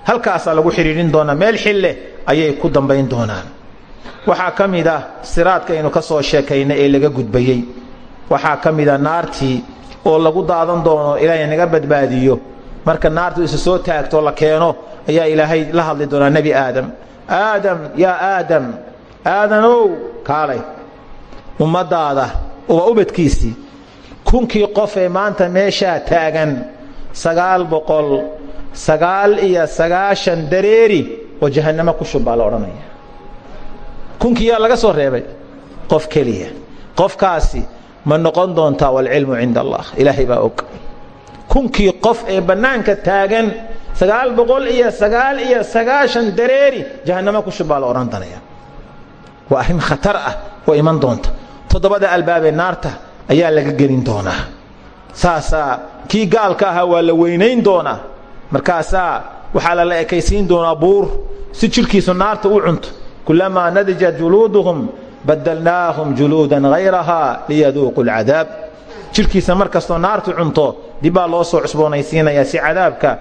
halkaasaa lagu xidhiidhin doonaa meel xille ayay ku dambayn doonaan. Waxaa ka mid ah siraadka aynu ka soo sheekaynay ee laga gudbayey. Waxaa ka mid a naartii oo lagu daadan doono ilaahay naga badbaadiyo. Marka naartu isa soo taagto la keeno ayaa ilaahay la hadli doonaa nebi aadam. Aadam yaa aadam aadanow kaalay. Ummadaada uba ubadkiisii. Kunkii qof ee maanta meeshaa taagan sagaal boqol sagaal iyo sagaashan dareeri oo jahannamo ku shub la odhanaya. Kunkii yaa laga soo reebay? Qof keliya. Qofkaasi ma noqon doontaa walcilmu cinda allah. Ilaahay baa og. Kunkii qof ee bannaanka taagan sagaal boqol iyo sagaal iyo sagaashan dareeri jahannamo ku shub la odhan danaya. Waa arrin khatar ah oo iman doonta. Toddobada albaabee naarta ayaa laga gelin doonaa saasaa kii gaalka ahaa waa la weynayn doonaa. Markaasaa waxaa lala ekaysiin doonaa buur. Si jidhkiisu naarta u cunto kulamaa nadijat juluuduhum badalnaahum juluudan hayrahaa liyaduuqu lcadaab jirkiisa mar kastoo naartu cunto dibbaa loo soo cusboonaysiinayaa si cadaabka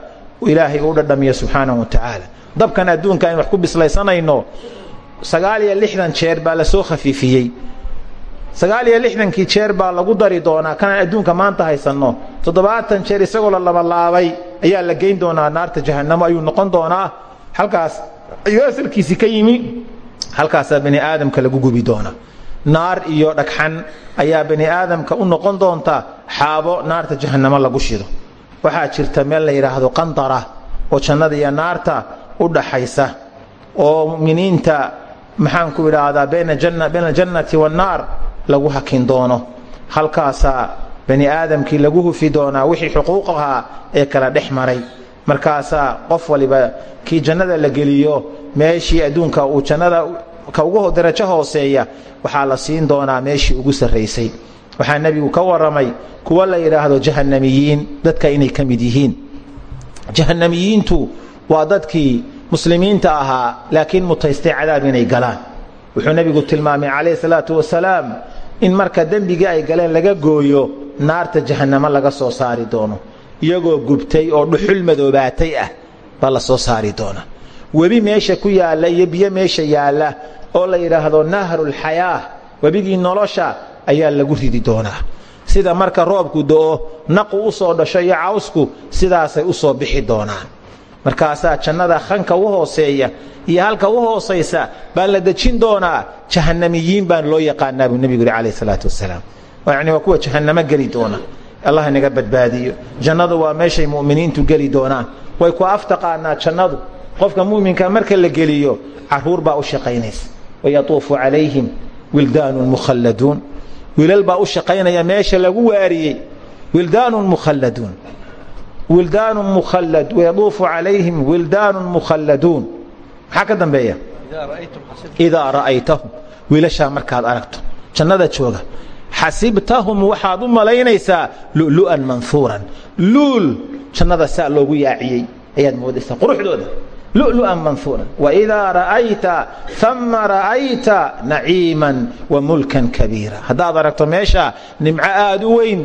ilaahay uu dhadhamiyo subxaanahu wa tacaala. Dabkan adduunka aynu wax ku bislaysanayno sagaal iyo lixdan jeer baa la soo khafiifiyey sagaal iyo lixdankii jeer baa lagu dari doonaa kanaan adduunka maanta haysanno. Toddobaatan jeer isagoo la labalaabay ayaa la geyn doonaa naarta jahannamo ayuu noqon doonaa. Halkaas ayuu asalkiisi ka yimi halkaasaa bani aadamka lagu gubi doona naar iyo dhagxan ayaa bani aadamka u noqon doonta xaabo naarta jahannamo lagu shido. Waxaa jirta meel la yidhaahdo qandara oo jannada iyo naarta u dhaxaysa oo muminiinta maxaanku idhaahdaa bayna aljannati waannaar lagu hakin doono. Halkaasaa bani aadamkii lagu hufi doonaa wixii xuquuq ee kala dhex maray. Markaasaa qof waliba kii jannada la geliyo meeshii adduunka uu jannada ka ugu darajo hooseeya waxaa la siin doonaa meeshii ugu sarraysay. Waxaa nebigu ka warramay kuwa la yidhaahdo jahannamiyiin dadka inay ka mid yihiin. Jahannamiyiintu waa dadkii muslimiinta ahaa laakiin mutaystay cadaab inay galaan wuxuu nebigu tilmaamay calayhi salaatu wasalaam in marka dembigii ay galeen laga gooyo naarta jahannamo laga soo saari doono. Iyagoo gubtay oo dhuxul madoobaatay ah baa la soo saari doona. Webi meesha ku yaalla iyo biyo meesha yaalla oo la yidhaahdo nahrulxayaa webigii nolosha ayaa lagu ridi doonaa. Sida marka roobku do'o naqu u soo dhasho iyo cawsku sidaasay u soo bixi doonaan markaasaa jannada khanka u hooseeya iyo halka u hoosaysa baa la dejin doonaa jahannamiyiin baan loo yaqaanaa buu nebigu yidhi calayh salaatu wasalaam yani waa kuwa jahannamo geli doona. Allah inaga badbaadiyo. Jannadu waa meeshay mu'miniintu geli doonaan. Way ku aftaqaanaa jannadu. Qofka mu'minka marka la geliyo carruur baa u shaqaynaysa. Wayatuufu calayhim wildaanun mukhalladuun. Wiilal baa u shaqaynaya meesha lagu waariyey. Wildaanun mukhalladuun wildaanun mukhallad wayaduufu calayhim wildaanun mukhalladuun maxaa ka dambeeya? Idaa ra'aytahum. Wiilashaa markaad aragto. Jannada jooga. Xasibtahum waxaad u malaynaysaa lu'lu'an manhuuran luul jannada saa loogu yaaciyey ayaad moodaysaa quruxdooda. Lu'lu'an manhuuran waidaa ra'ayta ama ra'ayta naciiman wa mulkan kabiira. Haddaad aragto meesha nimco aad u weyn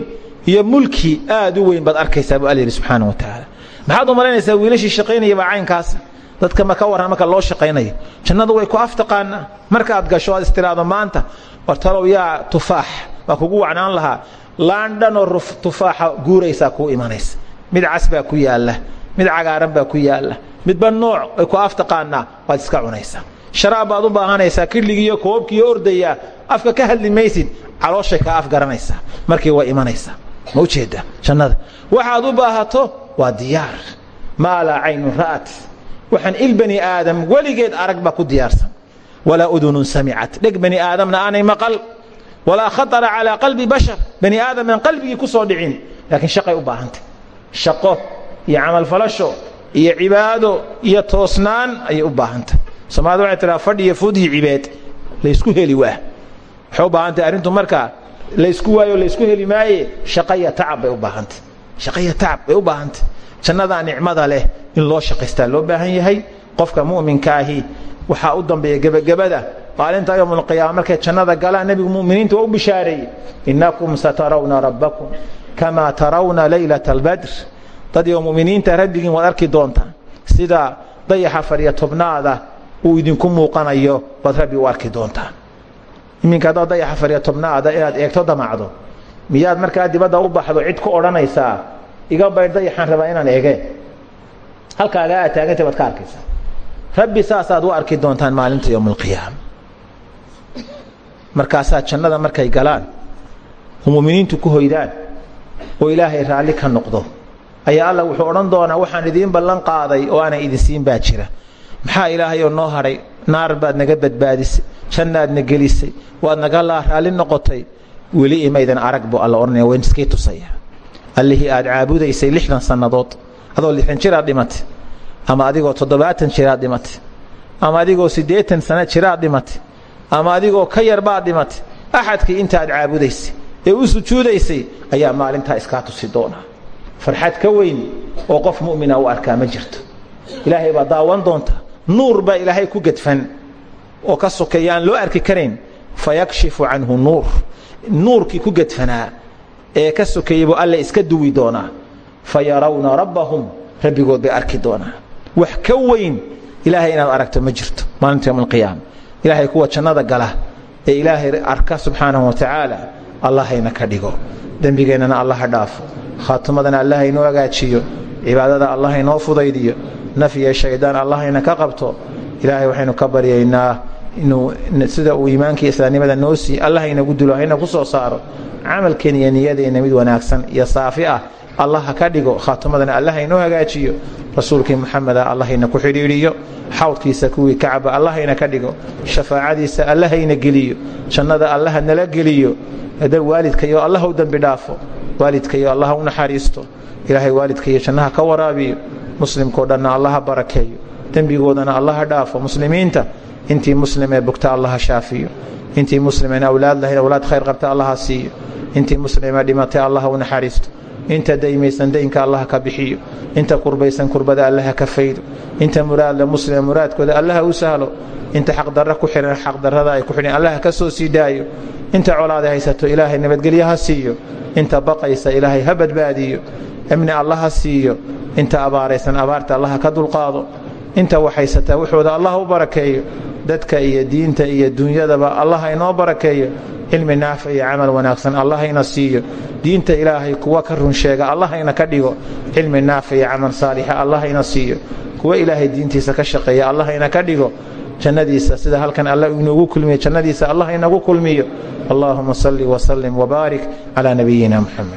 iyo mulki aad u weyn baad arkaysaa buu alla yidhi subxaana wa tacaala maxaad u malaynaysaa wiilashii shaqaynaya baa caynkaasa dadka ma ka warran marka loo shaqaynayo jannadu way ku aftaqaanaa. Markaad gasho aad istiraado maanta war talow yaa tufaax baa kugu wacnaan lahaa. Laandhanoo tufaaxa guuraysaa kuu imanaysa. Mid cas ku yaalla mid cagaaran baa ku yaalla midba nooc ay ku aftaqaanaa waad iska cunaysaa. Sharaab baad u baahanaysaa kidligiiyo koobkiiyo ordaya afka ka hadli maysid calooshay kaa afgaranaysaa markii way imanaysaa ma u jeedaa jannada waxaad u baahato? Waa diyaar. Maa laa caynun ra'at. Waxaan il bani aadam weligeed arag baa ku diyaarsan. Walaa udunun samicat dheg bani aadamna aanay maqal. Walaa khaطara calaa qalbi bashar. Bani aadaman qalbigii ku soo dhicin. Laakiin shaqay u baahantay. Shaqo iyo camalfalasho iyo cibaado iyo toosnaan ayay u baahantay. Soomaalida waxay tiraa fadh iyo fudhi cibeed laysku heli waa. Waxay u baahantay arrintu markaa laysku waayo laysku heli maaye shaqaya tacab bay u baahantay shaqaya tacab bay u baahantay jannadaa nicmada leh in loo shaqaystaa loo baahan yahay. Qofka mu'minkaahi waxaa u dambeeya gebagabada. Maalinta yowmulqiyaama markay jannada galaan nebigu muminiinta waa u bishaareeyey innakum satarawna rabbakum kamaa tarawna laylata albadr. Dad iyo muminiinta rabbigiin waad arki doontaan sida dayaxa fadhiya tobnaada uu idinku muuqanayo baad rabbi u arki doontaan iminka haddaad dayaxa fadhiya tobnaada inaad eegto damacdo miyaad markaa dibadda u baxdo cid ku odhanaysaa iga baydh dayaxaan rabaa inaan eegeen halkaagaa aad taagantay baad ka arkaysaa. Rabbi saasaad u arki doontaan maalinta yowma alqiyaama markaasaa jannada markay galaan oo muminiintu ku hoydaan oo ilaahay raalli ka noqdo ayaa alla wuxuu odhan doonaa waxaan idiin ballan qaaday oo aanan idin siin baa jira maxaa ilaahayoo noo hadhay naar baad naga badbaadisay jannaadna gelisay. Waad naga laa noqotay. Weli imaydan arag buu alla odhanaya wayn iskii tusaya allihii aad caabudaysay lixdan sannadood adoo lixdan jiraad dhimatay. Ama adigoo toddobaatan jiraad dhimatay. Ama adigoo siddeetan sano jiraad dhimatay. Ama adigoo ka yar baad dhimatay. Axadkii intaaad caabudaysay ee u sujuudaysay ayaa maalintaa iskaa tusi doonaa. Farxad ka weyn oo qof mu'mina u arkaa ma jirto. Ilaahay baa daawan doonta nuur baa ilaahay ku gedfan oo ka sokeeya aan loo arki karayn fayakshifu canhu nuur. Nuurkii ku gedfanaa ee ka sokeeyey buu alle iska duwi doonaa. Fa yarawna rabbahum rabbigood bay arki doonaa. Wax ka weyn ilaahay inaad aragto ma jirto maalinta yowm alqiyaama ilaahay kuwa jannada gala ee ilaahay arka subxaanahu wa tacaala allahayna ka dhigo. Dembigeennana allaha dhaafo. Khaatimadana allah inoo hagaajiyo cibaadada allah inoo fudaydiyo nafyiyo shaydaan allahayna ka qabto ilaahay waxaynu ka baryaynaa inuu sida uu iimaankii islaamnimada noo siiy allah haynagu dulo ku soo saaro camalkeen iyo niyadeenna mid wanaagsan iyo saafi ah. Allah ka dhigo khaatimadana allah haynoo hagaajiyo. Rasuulkii muxameda allah hayna ku xidhiidhiyo. Xawdkiisa kuwii kacaba allah hayna ka dhigo. Shafaacadiisa allah hayna geliyo. Jannada allaha nala geliyo. Waalidkayo allah u dembi dhaafo waalidkayo allah u naxariisto. Ilaahay waalidkayo jannaha ka waraabiyo. Muslimkao dhanna allaha barakeeyo. Dembigoodana allaha dhaafo. Muslimiinta intii muslimee bugta allaha shaafiyo. Intii muslimeen awlaad lahayd awlaad khayr qabta allaha siiyo. Intii muslimee dhimatay allaha u naxariisto inta daymaysan daynka allaha ka bixiyo. Inta kurbaysan kurbada allaha ka faydo. Inta muraadle muslime muraadkooda allaha u sahlo. Inta xaqdarra ku xihan xaqdarrada ay ku xidhan allaha ka soo sii daayo. Inta colaada haysato ilaahay nabadgelyo ha siiyo. Inta baqaysa ilaahay ha badbaadiyo amni allaha siiyo. Inta abaaraysan abaarta allaha ka dulqaado inta waxaysataa wuxooda allah u barakeeyo. Dadka iyo diinta iyo dunyadaba allah inoo barakeeyo. Cilmi naafic iyo camal wanaagsan allahayna siiyo. Diinta ilaahay kuwa ka run sheega allahayna ka dhigo. Cilmi naafic iyo camal saalixa allahayna siiyo. Kuwa ilaahay diintiisa ka shaqeeya allahayna ka dhigo. Jannadiisa sida halkan alla inoogu kulmiyo jannadiisa allah inagu kulmiyo. Allaahuma salli wasallim wabaarik calaa nabiyina muxamed